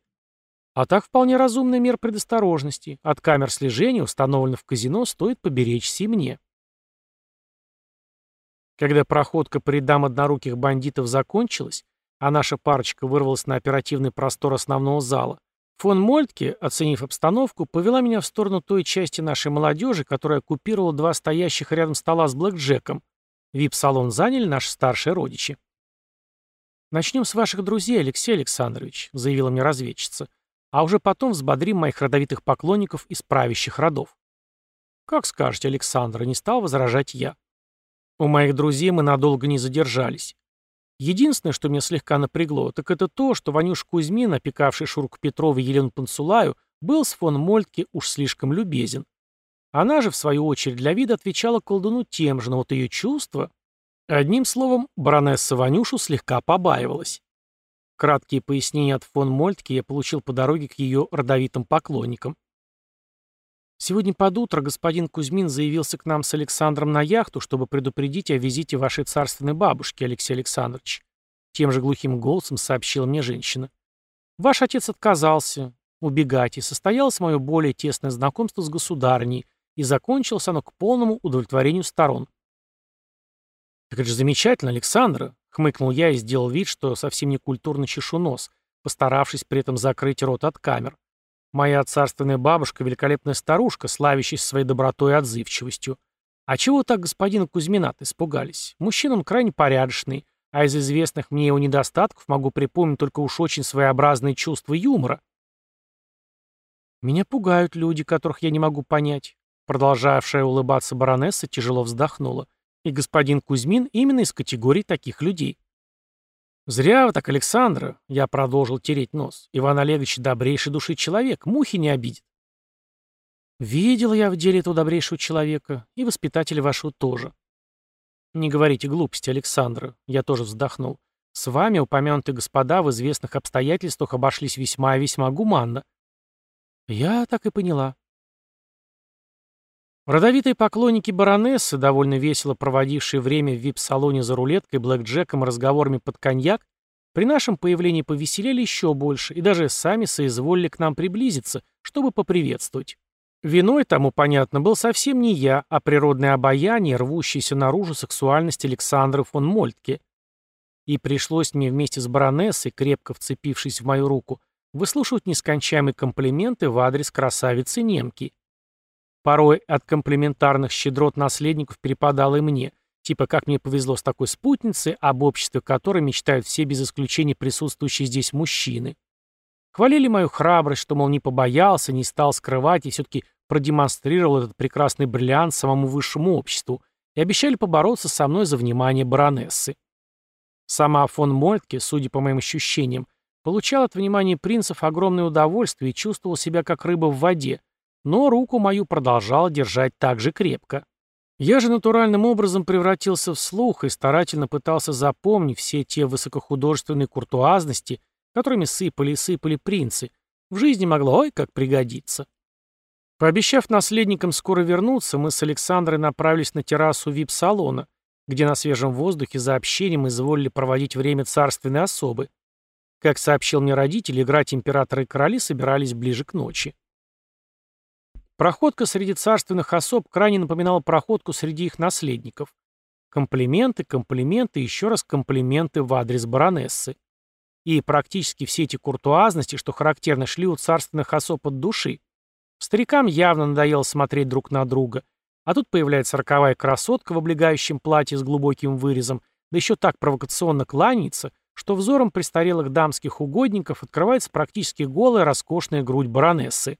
А так вполне разумная мера предосторожности. От камер слежения, установленных в казино, стоит поберечься и мне. Когда проходка по рядам одноруких бандитов закончилась, а наша парочка вырвалась на оперативный простор основного зала, фон Мольтке, оценив обстановку, повела меня в сторону той части нашей молодежи, которая оккупировала два стоящих рядом стола с блэкджеком. Вип-салон заняли наши старшие родичи. «Начнем с ваших друзей, Алексей Александрович», — заявила мне разведчица а уже потом взбодрим моих родовитых поклонников из правящих родов. Как скажете, Александр, не стал возражать я. У моих друзей мы надолго не задержались. Единственное, что меня слегка напрягло, так это то, что Ванюш Кузьмин, опекавший Шурку Петрова и Елену Панцулаю, был с фон Мольтке уж слишком любезен. Она же, в свою очередь, для вида отвечала колдуну тем же, но вот ее чувства... Одним словом, баронесса Ванюшу слегка побаивалась. Краткие пояснения от фон Мольтке я получил по дороге к ее родовитым поклонникам. Сегодня под утро господин Кузьмин заявился к нам с Александром на яхту, чтобы предупредить о визите вашей царственной бабушки, Алексей Александрович. Тем же глухим голосом сообщила мне женщина. Ваш отец отказался убегать, и состоялось мое более тесное знакомство с государней, и закончилось оно к полному удовлетворению сторон. Так это же замечательно, Александра, Хмыкнул я и сделал вид, что совсем не культурно чешу нос, постаравшись при этом закрыть рот от камер. Моя царственная бабушка — великолепная старушка, славящаяся своей добротой и отзывчивостью. А чего так господина Кузьмина испугались? Мужчина он крайне порядочный, а из известных мне его недостатков могу припомнить только уж очень своеобразные чувства юмора. Меня пугают люди, которых я не могу понять. Продолжавшая улыбаться баронесса тяжело вздохнула. И господин Кузьмин именно из категории таких людей. «Зря вы так, Александра», — я продолжил тереть нос. «Иван Олегович добрейший души человек, мухи не обидит». «Видел я в деле этого добрейшего человека, и воспитателя вашего тоже». «Не говорите глупости, Александра», — я тоже вздохнул. «С вами упомянутые господа в известных обстоятельствах обошлись весьма и весьма гуманно». «Я так и поняла», Родовитые поклонники баронессы, довольно весело проводившие время в вип-салоне за рулеткой, блэкджеком и разговорами под коньяк, при нашем появлении повеселели еще больше и даже сами соизволили к нам приблизиться, чтобы поприветствовать. Виной тому, понятно, был совсем не я, а природное обаяние, рвущееся наружу сексуальность Александра фон Мольтке. И пришлось мне вместе с баронессой, крепко вцепившись в мою руку, выслушивать нескончаемые комплименты в адрес красавицы-немки. Порой от комплементарных щедрот наследников перепадало и мне, типа как мне повезло с такой спутницей, об обществе которой мечтают все без исключения присутствующие здесь мужчины. Хвалили мою храбрость, что, мол, не побоялся, не стал скрывать и все-таки продемонстрировал этот прекрасный бриллиант самому высшему обществу и обещали побороться со мной за внимание баронессы. Сама фон Мольтке, судя по моим ощущениям, получал от внимания принцев огромное удовольствие и чувствовал себя как рыба в воде, но руку мою продолжал держать так же крепко. Я же натуральным образом превратился в слух и старательно пытался запомнить все те высокохудожественные куртуазности, которыми сыпали и сыпали принцы. В жизни могло ой как пригодиться. Пообещав наследникам скоро вернуться, мы с Александрой направились на террасу вип-салона, где на свежем воздухе за общением изволили проводить время царственной особы. Как сообщил мне родитель, играть императоры и короли собирались ближе к ночи. Проходка среди царственных особ крайне напоминала проходку среди их наследников. Комплименты, комплименты, еще раз комплименты в адрес баронессы. И практически все эти куртуазности, что характерно, шли у царственных особ от души. Старикам явно надоело смотреть друг на друга, а тут появляется роковая красотка в облегающем платье с глубоким вырезом, да еще так провокационно кланяется, что взором престарелых дамских угодников открывается практически голая роскошная грудь баронессы.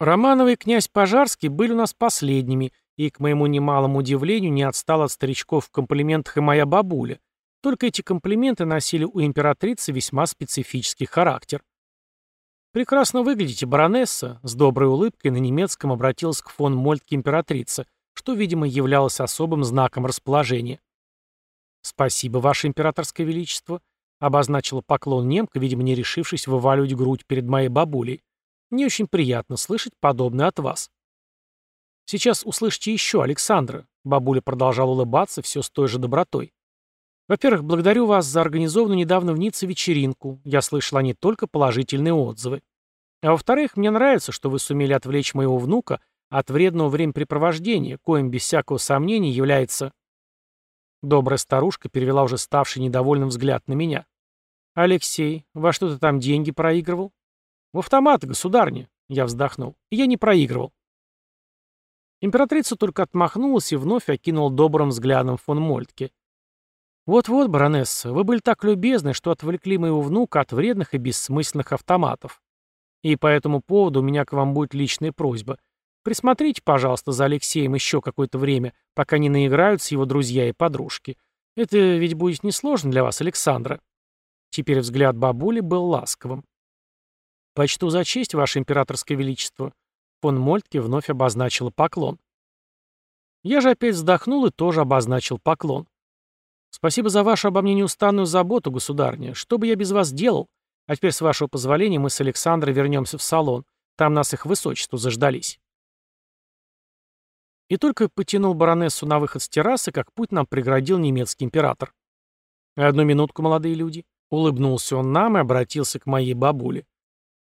Романовый князь Пожарский были у нас последними, и, к моему немалому удивлению, не отстал от старичков в комплиментах и моя бабуля. Только эти комплименты носили у императрицы весьма специфический характер. «Прекрасно выглядите, баронесса», — с доброй улыбкой на немецком обратилась к фон Мольтке императрица, что, видимо, являлось особым знаком расположения. «Спасибо, ваше императорское величество», — обозначила поклон немка, видимо, не решившись вываливать грудь перед моей бабулей. Не очень приятно слышать подобное от вас. Сейчас услышите еще Александра. Бабуля продолжала улыбаться все с той же добротой. Во-первых, благодарю вас за организованную недавно в Ницце вечеринку. Я слышала не только положительные отзывы. А во-вторых, мне нравится, что вы сумели отвлечь моего внука от вредного времяпрепровождения, коим без всякого сомнения является... Добрая старушка перевела уже ставший недовольным взгляд на меня. «Алексей, во что ты там деньги проигрывал?» «В автомат, государня!» — я вздохнул. «Я не проигрывал». Императрица только отмахнулась и вновь окинула добрым взглядом фон Мольтке. «Вот-вот, баронесса, вы были так любезны, что отвлекли моего внука от вредных и бессмысленных автоматов. И по этому поводу у меня к вам будет личная просьба. Присмотрите, пожалуйста, за Алексеем еще какое-то время, пока не наиграются его друзья и подружки. Это ведь будет несложно для вас, Александра». Теперь взгляд бабули был ласковым. «Почту за честь, Ваше Императорское Величество». Фон Мольтке вновь обозначила поклон. Я же опять вздохнул и тоже обозначил поклон. «Спасибо за вашу обо мне неустанную заботу, государня. Что бы я без вас делал? А теперь, с вашего позволения, мы с Александрой вернемся в салон. Там нас их высочество заждались». И только потянул баронессу на выход с террасы, как путь нам преградил немецкий император. «Одну минутку, молодые люди». Улыбнулся он нам и обратился к моей бабуле.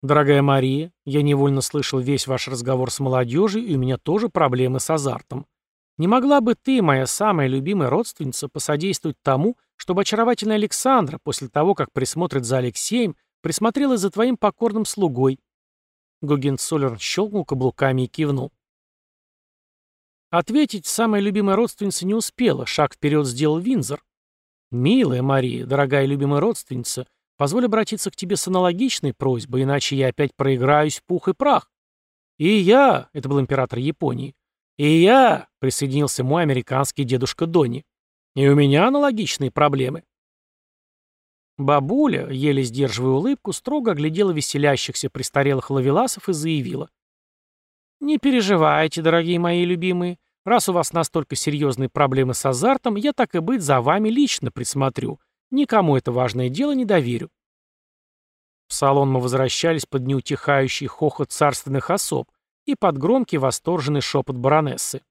«Дорогая Мария, я невольно слышал весь ваш разговор с молодежью, и у меня тоже проблемы с азартом. Не могла бы ты, моя самая любимая родственница, посодействовать тому, чтобы очаровательная Александра, после того, как присмотрит за Алексеем, присмотрела за твоим покорным слугой?» Гогенцоллерн щелкнул каблуками и кивнул. Ответить самая любимая родственница не успела, шаг вперед сделал Винзор. «Милая Мария, дорогая любимая родственница, Позволь обратиться к тебе с аналогичной просьбой, иначе я опять проиграюсь пух и прах. И я, это был император Японии, и я, присоединился мой американский дедушка Донни. И у меня аналогичные проблемы. Бабуля, еле сдерживая улыбку, строго оглядела веселящихся престарелых лавеласов и заявила. «Не переживайте, дорогие мои любимые. Раз у вас настолько серьезные проблемы с азартом, я так и быть за вами лично присмотрю. Никому это важное дело не доверю. В салон мы возвращались под неутихающий хохот царственных особ и под громкий восторженный шепот баронессы.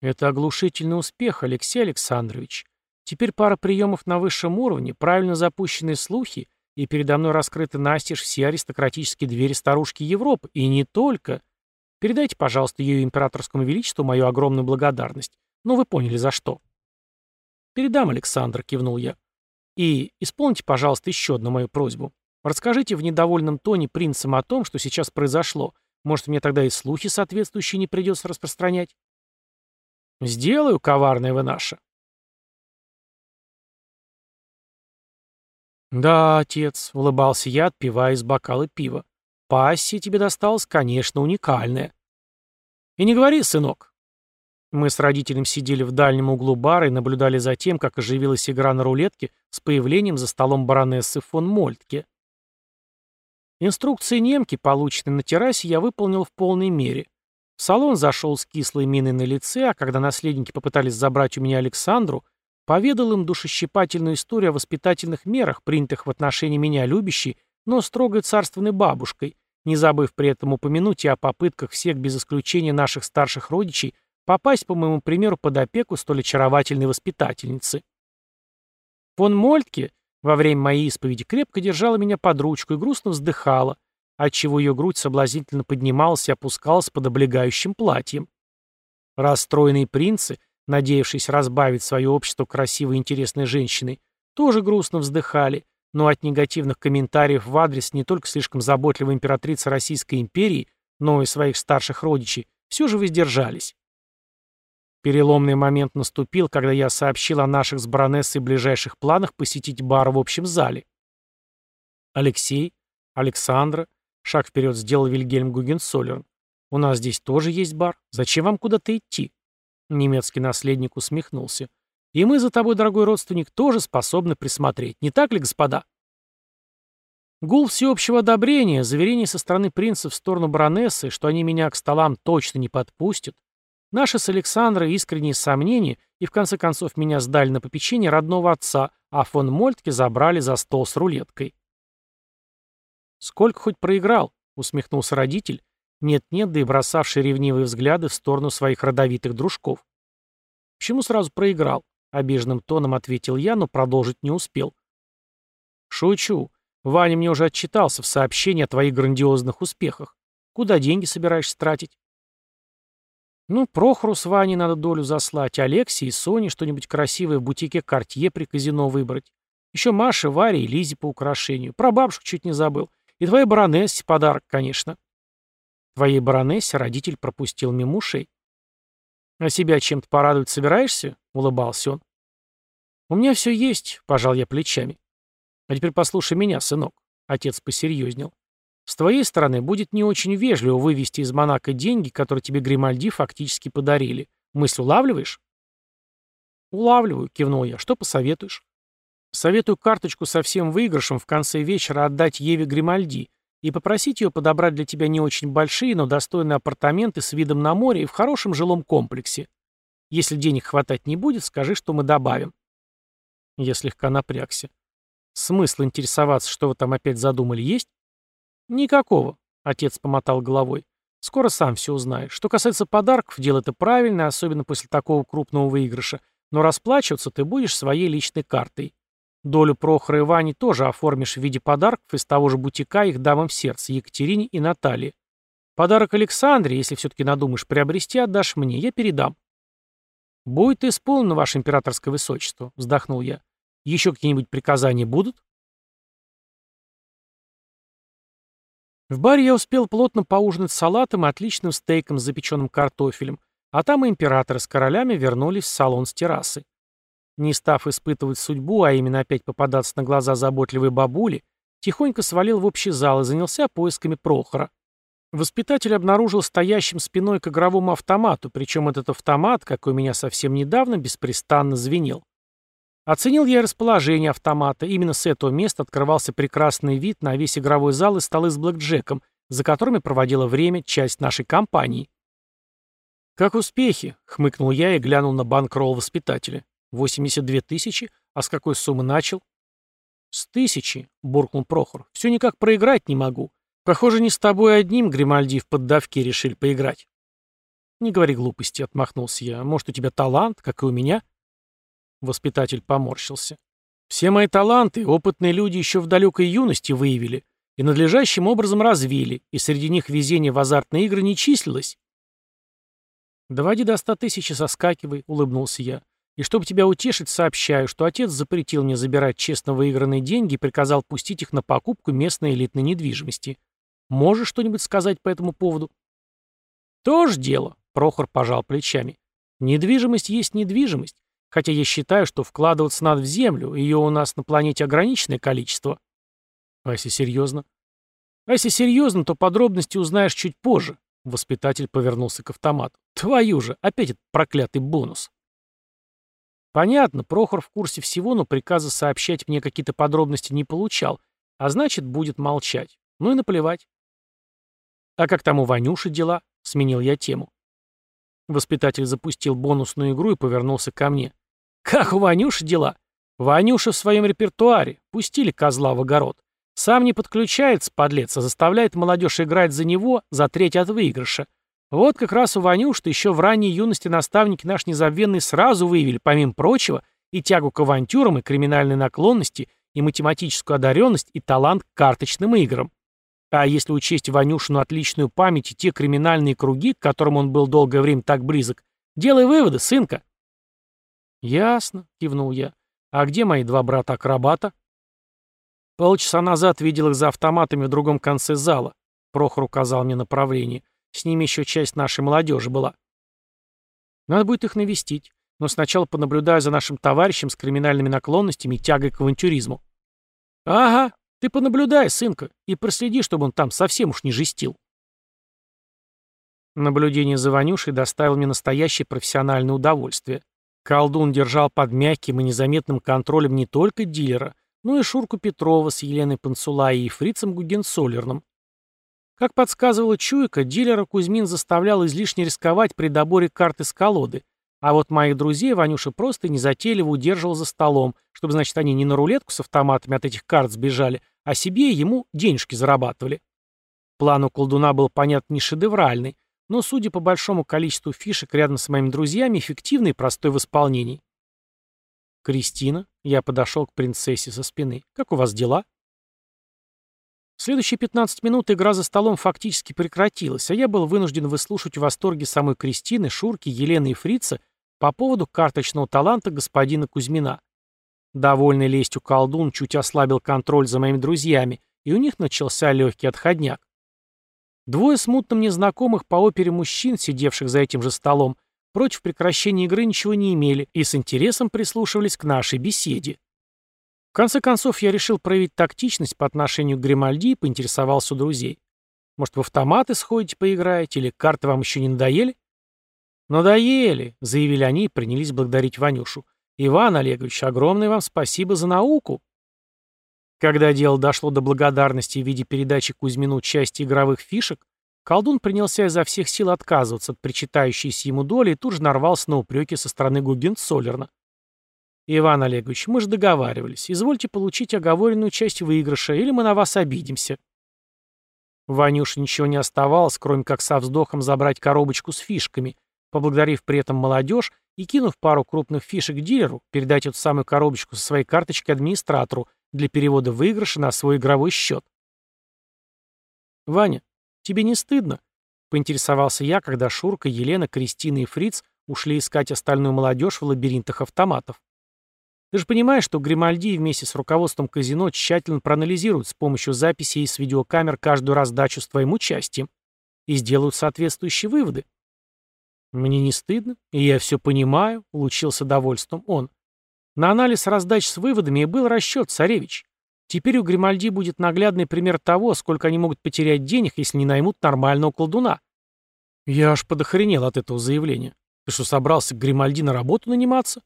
Это оглушительный успех, Алексей Александрович. Теперь пара приемов на высшем уровне, правильно запущенные слухи, и передо мной раскрыты настежь все аристократические двери старушки Европы, и не только. Передайте, пожалуйста, ее императорскому величеству мою огромную благодарность. Ну, вы поняли, за что. «Передам, Александр», — кивнул я. И исполните, пожалуйста, еще одну мою просьбу. Расскажите в недовольном тоне принцам о том, что сейчас произошло. Может, мне тогда и слухи соответствующие не придется распространять? Сделаю, коварная вы наша. Да, отец, улыбался я, отпивая из бокала пива. Пассия тебе досталась, конечно, уникальная. И не говори, сынок, мы с родителем сидели в дальнем углу бара и наблюдали за тем, как оживилась игра на рулетке с появлением за столом баронессы фон Мольтке. Инструкции немки, полученные на террасе, я выполнил в полной мере. В салон зашел с кислой миной на лице, а когда наследники попытались забрать у меня Александру, поведал им душещипательную историю о воспитательных мерах, принятых в отношении меня любящей, но строгой царственной бабушкой, не забыв при этом упомянуть и о попытках всех без исключения наших старших родичей попасть, по моему примеру, под опеку столь очаровательной воспитательницы. Фон Мольтке во время моей исповеди крепко держала меня под ручку и грустно вздыхала, отчего ее грудь соблазнительно поднималась и опускалась под облегающим платьем. Расстроенные принцы, надеявшись разбавить свое общество красивой и интересной женщиной, тоже грустно вздыхали, но от негативных комментариев в адрес не только слишком заботливой императрицы Российской империи, но и своих старших родичей, все же воздержались. Переломный момент наступил, когда я сообщил о наших с баронессой ближайших планах посетить бар в общем зале. Алексей, Александра, шаг вперед сделал Вильгельм Гугенсолерн. У нас здесь тоже есть бар. Зачем вам куда-то идти? Немецкий наследник усмехнулся. И мы за тобой, дорогой родственник, тоже способны присмотреть. Не так ли, господа? Гул всеобщего одобрения, заверение со стороны принца в сторону баронессы, что они меня к столам точно не подпустят, Наши с Александрой искренние сомнения, и в конце концов меня сдали на попечение родного отца, а фон Мольтке забрали за стол с рулеткой. «Сколько хоть проиграл?» — усмехнулся родитель, нет-нет, да и бросавший ревнивые взгляды в сторону своих родовитых дружков. «Почему сразу проиграл?» — обиженным тоном ответил я, но продолжить не успел. «Шучу. Ваня мне уже отчитался в сообщении о твоих грандиозных успехах. Куда деньги собираешься тратить?» Ну, Прохору с Ваней надо долю заслать, Алексей и Соне что-нибудь красивое в бутике Картье при казино выбрать. Еще Маше, Варе и Лизе по украшению. Про бабушку чуть не забыл. И твоей баронессе подарок, конечно. Твоей баронессе родитель пропустил мимо ушей. «А себя чем-то порадовать собираешься?» — улыбался он. «У меня все есть», — пожал я плечами. «А теперь послушай меня, сынок». Отец посерьезнел. С твоей стороны будет не очень вежливо вывести из Монако деньги, которые тебе Гримальди фактически подарили. Мысль улавливаешь? Улавливаю, кивнул я. Что посоветуешь? Советую карточку со всем выигрышем в конце вечера отдать Еве Гримальди и попросить ее подобрать для тебя не очень большие, но достойные апартаменты с видом на море и в хорошем жилом комплексе. Если денег хватать не будет, скажи, что мы добавим. Я слегка напрягся. Смысл интересоваться, что вы там опять задумали, есть? «Никакого», — отец помотал головой. «Скоро сам все узнаешь. Что касается подарков, дело это правильное, особенно после такого крупного выигрыша, но расплачиваться ты будешь своей личной картой. Долю Прохора и Вани тоже оформишь в виде подарков из того же бутика их дамам сердца, Екатерине и Наталье. Подарок Александре, если все-таки надумаешь приобрести, отдашь мне, я передам». «Будет исполнено, ваше императорское высочество», — вздохнул я. «Еще какие-нибудь приказания будут?» В баре я успел плотно поужинать салатом и отличным стейком с запеченным картофелем, а там и императоры с королями вернулись в салон с террасы. Не став испытывать судьбу, а именно опять попадаться на глаза заботливой бабули, тихонько свалил в общий зал и занялся поисками Прохора. Воспитатель обнаружил стоящим спиной к игровому автомату, причем этот автомат, как у меня совсем недавно, беспрестанно звенел. Оценил я расположение автомата. Именно с этого места открывался прекрасный вид на весь игровой зал и столы с блэкджеком, за которыми проводила время часть нашей компании. «Как успехи?» — хмыкнул я и глянул на банкролл воспитателя. «82 тысячи? А с какой суммы начал?» «С тысячи», — буркнул Прохор. «Все никак проиграть не могу. Похоже, не с тобой одним Гримальди в поддавке решили поиграть». «Не говори глупости», — отмахнулся я. «Может, у тебя талант, как и у меня?» Воспитатель поморщился. «Все мои таланты опытные люди еще в далекой юности выявили и надлежащим образом развили, и среди них везение в азартные игры не числилось». «Доводи до ста тысяч и соскакивай», — улыбнулся я. «И чтобы тебя утешить, сообщаю, что отец запретил мне забирать честно выигранные деньги и приказал пустить их на покупку местной элитной недвижимости. Можешь что-нибудь сказать по этому поводу?» «То ж дело», — Прохор пожал плечами. «Недвижимость есть недвижимость. Хотя я считаю, что вкладываться надо в землю, ее у нас на планете ограниченное количество. А если серьезно? А если серьезно, то подробности узнаешь чуть позже. Воспитатель повернулся к автомату. Твою же, опять этот проклятый бонус. Понятно, Прохор в курсе всего, но приказа сообщать мне какие-то подробности не получал, а значит, будет молчать. Ну и наплевать. А как там у Ванюши дела? Сменил я тему. Воспитатель запустил бонусную игру и повернулся ко мне. Как у Ванюши дела? Ванюша в своем репертуаре. Пустили козла в огород. Сам не подключается, подлец, а заставляет молодежь играть за него за треть от выигрыша. Вот как раз у Ванюши еще в ранней юности наставники наш незабвенный сразу выявили, помимо прочего, и тягу к авантюрам, и криминальной наклонности, и математическую одаренность, и талант к карточным играм. А если учесть Ванюшину отличную память и те криминальные круги, к которым он был долгое время так близок, делай выводы, сынка. «Ясно», — кивнул я. «А где мои два брата-акробата?» Полчаса назад видел их за автоматами в другом конце зала. Прохор указал мне направление. С ними еще часть нашей молодежи была. Надо будет их навестить, но сначала понаблюдаю за нашим товарищем с криминальными наклонностями и тягой к авантюризму. «Ага, ты понаблюдай, сынка, и проследи, чтобы он там совсем уж не жестил. Наблюдение за Ванюшей доставило мне настоящее профессиональное удовольствие. Колдун держал под мягким и незаметным контролем не только дилера, но и Шурку Петрова с Еленой Панцулай и Фрицем Гугенсолерным. Как подсказывала чуйка, дилера Кузьмин заставлял излишне рисковать при доборе карты с колоды, а вот моих друзей Ванюша просто незатейливо удерживал за столом, чтобы, значит, они не на рулетку с автоматами от этих карт сбежали, а себе и ему денежки зарабатывали. План у колдуна был, понятно, не шедевральный, но, судя по большому количеству фишек рядом с моими друзьями, эффективный и простой в исполнении. «Кристина», я подошел к принцессе со спины, «как у вас дела?» следующие 15 минут игра за столом фактически прекратилась, а я был вынужден выслушать в восторге самой Кристины, Шурки, Елены и Фрица по поводу карточного таланта господина Кузьмина. Довольный лестью колдун чуть ослабил контроль за моими друзьями, и у них начался легкий отходняк. Двое смутно мне знакомых по опере мужчин, сидевших за этим же столом, против прекращения игры ничего не имели и с интересом прислушивались к нашей беседе. В конце концов, я решил проявить тактичность по отношению к Гримальди и поинтересовался у друзей. Может, в автоматы сходите поиграете, или карты вам еще не надоели? «Надоели», — заявили они и принялись благодарить Ванюшу. «Иван Олегович, огромное вам спасибо за науку». Когда дело дошло до благодарности в виде передачи Кузьмину части игровых фишек, колдун принялся изо всех сил отказываться от причитающейся ему доли и тут же нарвался на упреки со стороны Гугенцоллерна. «Иван Олегович, мы же договаривались. Извольте получить оговоренную часть выигрыша, или мы на вас обидимся». Ванюше ничего не оставалось, кроме как со вздохом забрать коробочку с фишками, поблагодарив при этом молодежь и кинув пару крупных фишек дилеру, передать эту самую коробочку со своей карточки администратору для перевода выигрыша на свой игровой счет. «Ваня, тебе не стыдно?» — поинтересовался я, когда Шурка, Елена, Кристина и Фриц ушли искать остальную молодежь в лабиринтах автоматов. Ты же понимаешь, что Гримальди вместе с руководством казино тщательно проанализируют с помощью записей с видеокамер каждую раздачу с твоим участием и сделают соответствующие выводы. «Мне не стыдно, и я все понимаю», — улучился довольством он. На анализ раздач с выводами и был расчет, царевич. Теперь у Гримальди будет наглядный пример того, сколько они могут потерять денег, если не наймут нормального колдуна. Я аж подохренел от этого заявления. Ты что, собрался к Гримальди на работу наниматься?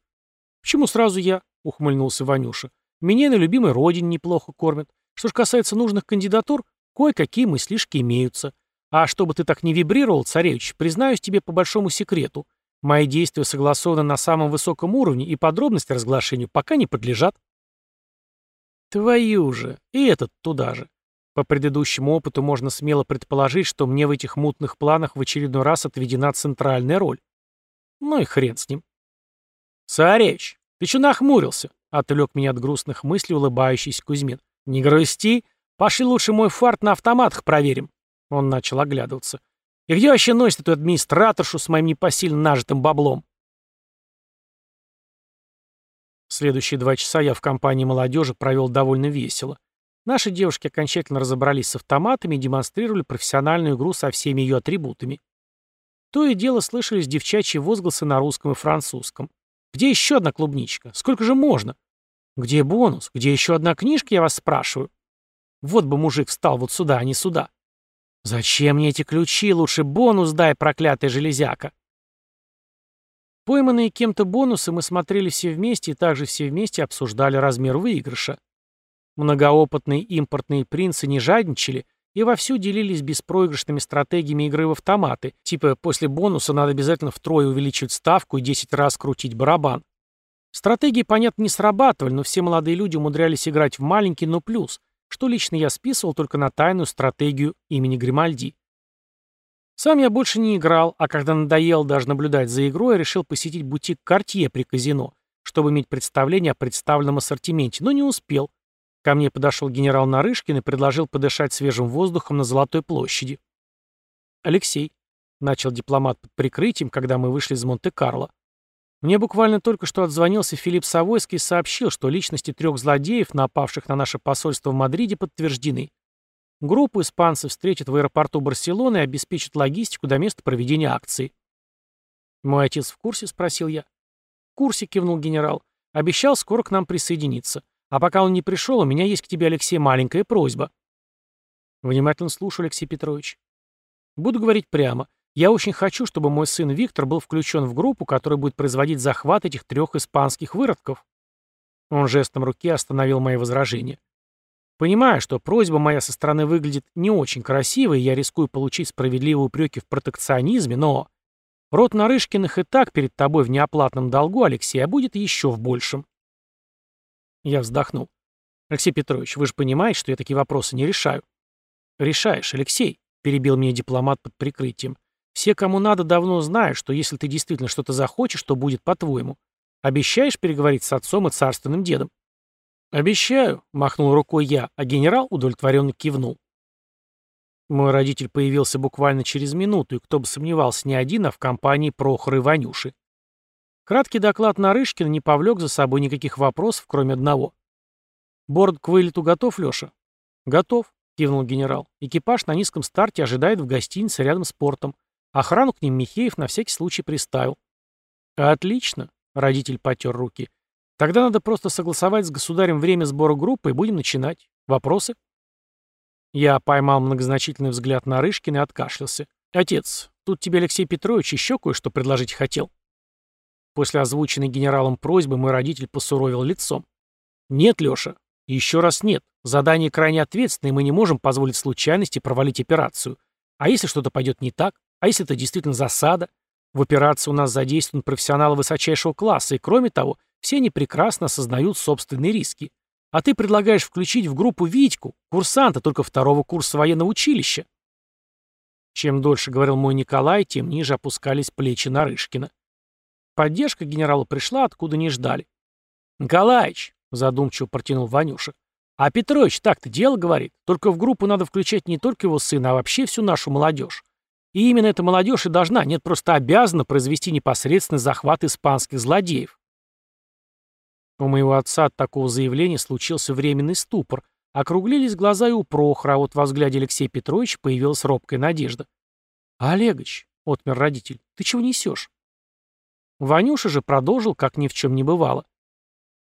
Почему сразу я? Ухмыльнулся Ванюша. Меня на любимой родине неплохо кормят. Что ж касается нужных кандидатур, кое-какие мыслишки имеются. А чтобы ты так не вибрировал, царевич, признаюсь тебе по большому секрету. Мои действия согласованы на самом высоком уровне, и подробности разглашению пока не подлежат. Твою же, и этот туда же. По предыдущему опыту можно смело предположить, что мне в этих мутных планах в очередной раз отведена центральная роль. Ну и хрен с ним. «Царевич, ты чё нахмурился?» — отвлек меня от грустных мыслей улыбающийся Кузьмин. «Не грусти. Пошли лучше мой фарт на автоматах проверим». Он начал оглядываться. «И где вообще носит эту администраторшу с моим непосильно нажитым баблом?» Следующие два часа я в компании молодежи провел довольно весело. Наши девушки окончательно разобрались с автоматами и демонстрировали профессиональную игру со всеми ее атрибутами. То и дело слышались девчачьи возгласы на русском и французском. «Где еще одна клубничка? Сколько же можно?» «Где бонус? Где еще одна книжка, я вас спрашиваю?» «Вот бы мужик встал вот сюда, а не сюда». «Зачем мне эти ключи? Лучше бонус дай, проклятая железяка!» Пойманные кем-то бонусы мы смотрели все вместе и также все вместе обсуждали размер выигрыша. Многоопытные импортные принцы не жадничали и вовсю делились беспроигрышными стратегиями игры в автоматы, типа после бонуса надо обязательно втрое увеличивать ставку и 10 раз крутить барабан. Стратегии, понятно, не срабатывали, но все молодые люди умудрялись играть в маленький, но плюс, что лично я списывал только на тайную стратегию имени Гримальди. Сам я больше не играл, а когда надоел даже наблюдать за игрой, решил посетить бутик «Кортье» при казино, чтобы иметь представление о представленном ассортименте, но не успел. Ко мне подошел генерал Нарышкин и предложил подышать свежим воздухом на Золотой площади. «Алексей», — начал дипломат под прикрытием, когда мы вышли из Монте-Карло. Мне буквально только что отзвонился Филипп Савойский и сообщил, что личности трех злодеев, напавших на наше посольство в Мадриде, подтверждены. Группу испанцев встретят в аэропорту Барселоны и обеспечат логистику до места проведения акции. «Мой отец в курсе?» — спросил я. «В курсе», — кивнул генерал. «Обещал скоро к нам присоединиться. А пока он не пришел, у меня есть к тебе, Алексей, маленькая просьба». Внимательно слушаю, Алексей Петрович. Буду говорить прямо. Я очень хочу, чтобы мой сын Виктор был включен в группу, которая будет производить захват этих трех испанских выродков. Он жестом руки остановил мои возражения. Понимаю, что просьба моя со стороны выглядит не очень красивой, и я рискую получить справедливые упреки в протекционизме, но... Род Нарышкиных и так перед тобой в неоплатном долгу, Алексей, а будет еще в большем. Я вздохнул. Алексей Петрович, вы же понимаете, что я такие вопросы не решаю. Решаешь, Алексей, перебил меня дипломат под прикрытием. Все, кому надо, давно знают, что если ты действительно что-то захочешь, то будет по-твоему. Обещаешь переговорить с отцом и царственным дедом? «Обещаю», — махнул рукой я, а генерал удовлетворенно кивнул. Мой родитель появился буквально через минуту, и кто бы сомневался, не один, а в компании Прохора и Ванюши. Краткий доклад Нарышкина не повлек за собой никаких вопросов, кроме одного. «Борт к вылету готов, Леша?» «Готов», — кивнул генерал. «Экипаж на низком старте ожидает в гостинице рядом с портом. Охрану к ним Михеев на всякий случай приставил». «Отлично», — родитель потер руки. Тогда надо просто согласовать с государем время сбора группы и будем начинать. Вопросы? Я поймал многозначительный взгляд на Рышкина и откашлялся. «Отец, тут тебе Алексей Петрович еще кое-что предложить хотел». После озвученной генералом просьбы мой родитель посуровил лицом. «Нет, Леша, еще раз нет. Задание крайне ответственное, и мы не можем позволить случайности провалить операцию. А если что-то пойдет не так? А если это действительно засада? В операции у нас задействован профессионалы высочайшего класса, и кроме того, все они прекрасно осознают собственные риски. А ты предлагаешь включить в группу Витьку, курсанта только второго курса военного училища. Чем дольше говорил мой Николай, тем ниже опускались плечи Нарышкина. Поддержка генерала пришла, откуда не ждали. «Николаич», — задумчиво протянул Ванюша, — «а Петрович так-то дело говорит. Только в группу надо включать не только его сына, а вообще всю нашу молодежь. И именно эта молодежь и должна, нет, просто обязана произвести непосредственный захват испанских злодеев. У моего отца от такого заявления случился временный ступор. Округлились глаза и у Прохора, а вот во взгляде Алексея Петровича появилась робкая надежда. «Олегович», — отмер родитель, — «ты чего несешь?» Ванюша же продолжил, как ни в чем не бывало.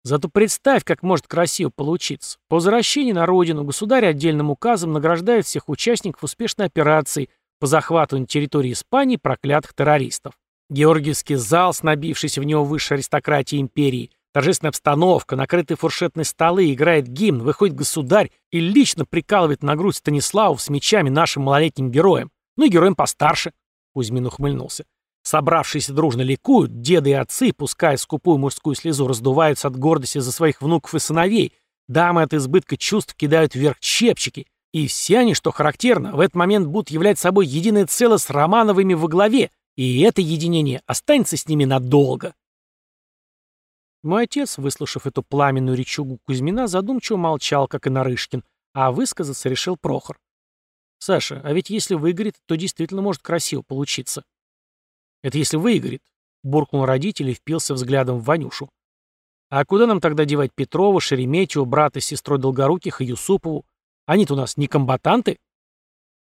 Зато представь, как может красиво получиться. По возвращении на родину государь отдельным указом награждает всех участников успешной операции по захвату на территории Испании проклятых террористов. Георгиевский зал, снабившийся в него высшей аристократии империи, Торжественная обстановка, накрытые фуршетные столы, играет гимн, выходит государь и лично прикалывает на грудь Станиславу с мечами нашим малолетним героям. Ну и героям постарше. Кузьмин ухмыльнулся. Собравшиеся дружно ликуют, деды и отцы, пуская скупую мужскую слезу, раздуваются от гордости за своих внуков и сыновей. Дамы от избытка чувств кидают вверх чепчики. И все они, что характерно, в этот момент будут являть собой единое целое с Романовыми во главе, и это единение останется с ними надолго. Мой отец, выслушав эту пламенную речугу Кузьмина, задумчиво молчал, как и Нарышкин, а высказаться решил Прохор. «Саша, а ведь если выгорит, то действительно может красиво получиться». «Это если выгорит», — буркнул родитель и впился взглядом в Ванюшу. «А куда нам тогда девать Петрова, Шереметьева, брата с сестрой Долгоруких и Юсупову? Они-то у нас не комбатанты?»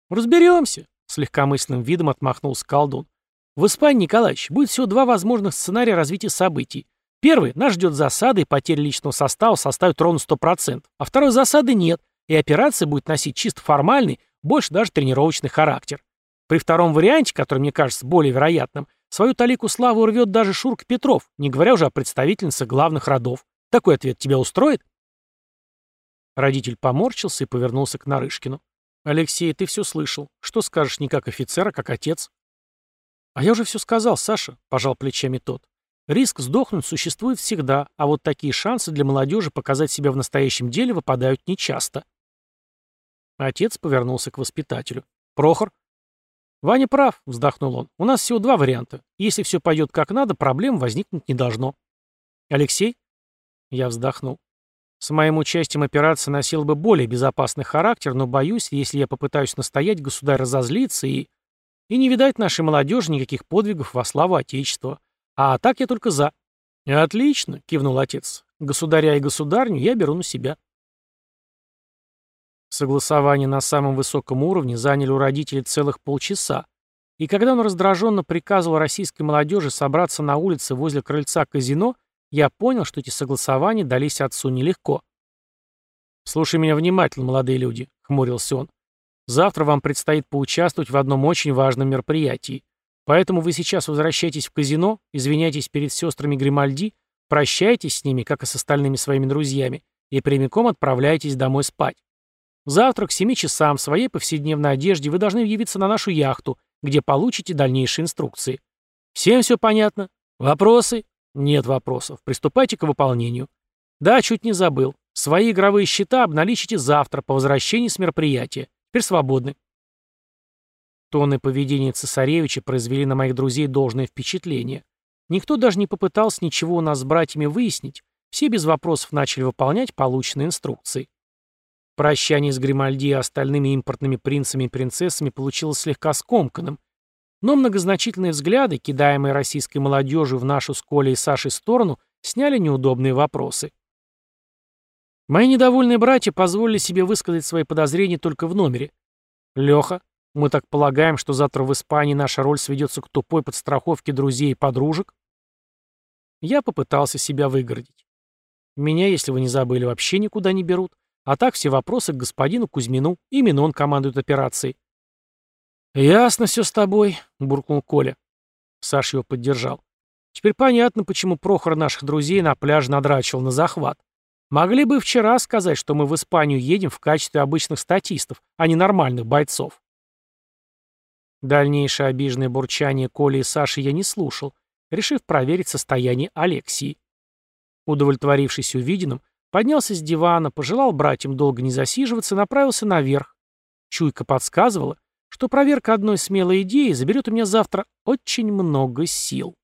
«Разберемся», — с легкомысленным видом отмахнулся колдун. «В Испании, Николаевич, будет всего два возможных сценария развития событий. Первый, нас ждет засада, и потеря личного состава составит ровно 100%, а второй засады нет, и операция будет носить чисто формальный, больше даже тренировочный характер. При втором варианте, который мне кажется более вероятным, свою талику славы урвет даже Шурка Петров, не говоря уже о представительнице главных родов. Такой ответ тебя устроит? Родитель поморщился и повернулся к Нарышкину. «Алексей, ты все слышал. Что скажешь не как офицер, а как отец?» «А я уже все сказал, Саша», — пожал плечами тот. Риск сдохнуть существует всегда, а вот такие шансы для молодежи показать себя в настоящем деле выпадают нечасто. Отец повернулся к воспитателю. «Прохор?» «Ваня прав», — вздохнул он. «У нас всего два варианта. Если все пойдет как надо, проблем возникнуть не должно». «Алексей?» Я вздохнул. С моим участием операция носила бы более безопасный характер, но боюсь, если я попытаюсь настоять, государь разозлится и... И не видать нашей молодежи никаких подвигов во славу Отечества. А так я только за. «Отлично», — кивнул отец. «Государя и государню я беру на себя». Согласование на самом высоком уровне заняли у родителей целых полчаса, и когда он раздраженно приказывал российской молодежи собраться на улице возле крыльца казино, я понял, что эти согласования дались отцу нелегко. «Слушай меня внимательно, молодые люди», — хмурился он. «Завтра вам предстоит поучаствовать в одном очень важном мероприятии. Поэтому вы сейчас возвращайтесь в казино, извиняйтесь перед сестрами Гримальди, прощайтесь с ними, как и с остальными своими друзьями, и прямиком отправляйтесь домой спать. Завтра к 7 часам в своей повседневной одежде вы должны явиться на нашу яхту, где получите дальнейшие инструкции. Всем все понятно? Вопросы? Нет вопросов. Приступайте к выполнению. Да, чуть не забыл. Свои игровые счета обналичите завтра по возвращении с мероприятия. Теперь свободны. Тон и поведение цесаревича произвели на моих друзей должное впечатление. Никто даже не попытался ничего у нас с братьями выяснить. Все без вопросов начали выполнять полученные инструкции. Прощание с Гримальди и остальными импортными принцами и принцессами получилось слегка скомканным, но многозначительные взгляды, кидаемые российской молодежью в нашу с Колей и Сашей сторону, сняли неудобные вопросы. Мои недовольные братья позволили себе высказать свои подозрения только в номере. «Леха, мы так полагаем, что завтра в Испании наша роль сведется к тупой подстраховке друзей и подружек?» Я попытался себя выгородить. Меня, если вы не забыли, вообще никуда не берут. А так все вопросы к господину Кузьмину. Именно он командует операцией. «Ясно все с тобой», — буркнул Коля. Саш его поддержал. «Теперь понятно, почему Прохор наших друзей на пляже надрачивал на захват. Могли бы вчера сказать, что мы в Испанию едем в качестве обычных статистов, а не нормальных бойцов». Дальнейшее обиженное бурчание Коли и Саши я не слушал, решив проверить состояние Алексии. Удовлетворившись увиденным, Поднялся с дивана, пожелал братьям долго не засиживаться и направился наверх. Чуйка подсказывала, что проверка одной смелой идеи заберет у меня завтра очень много сил.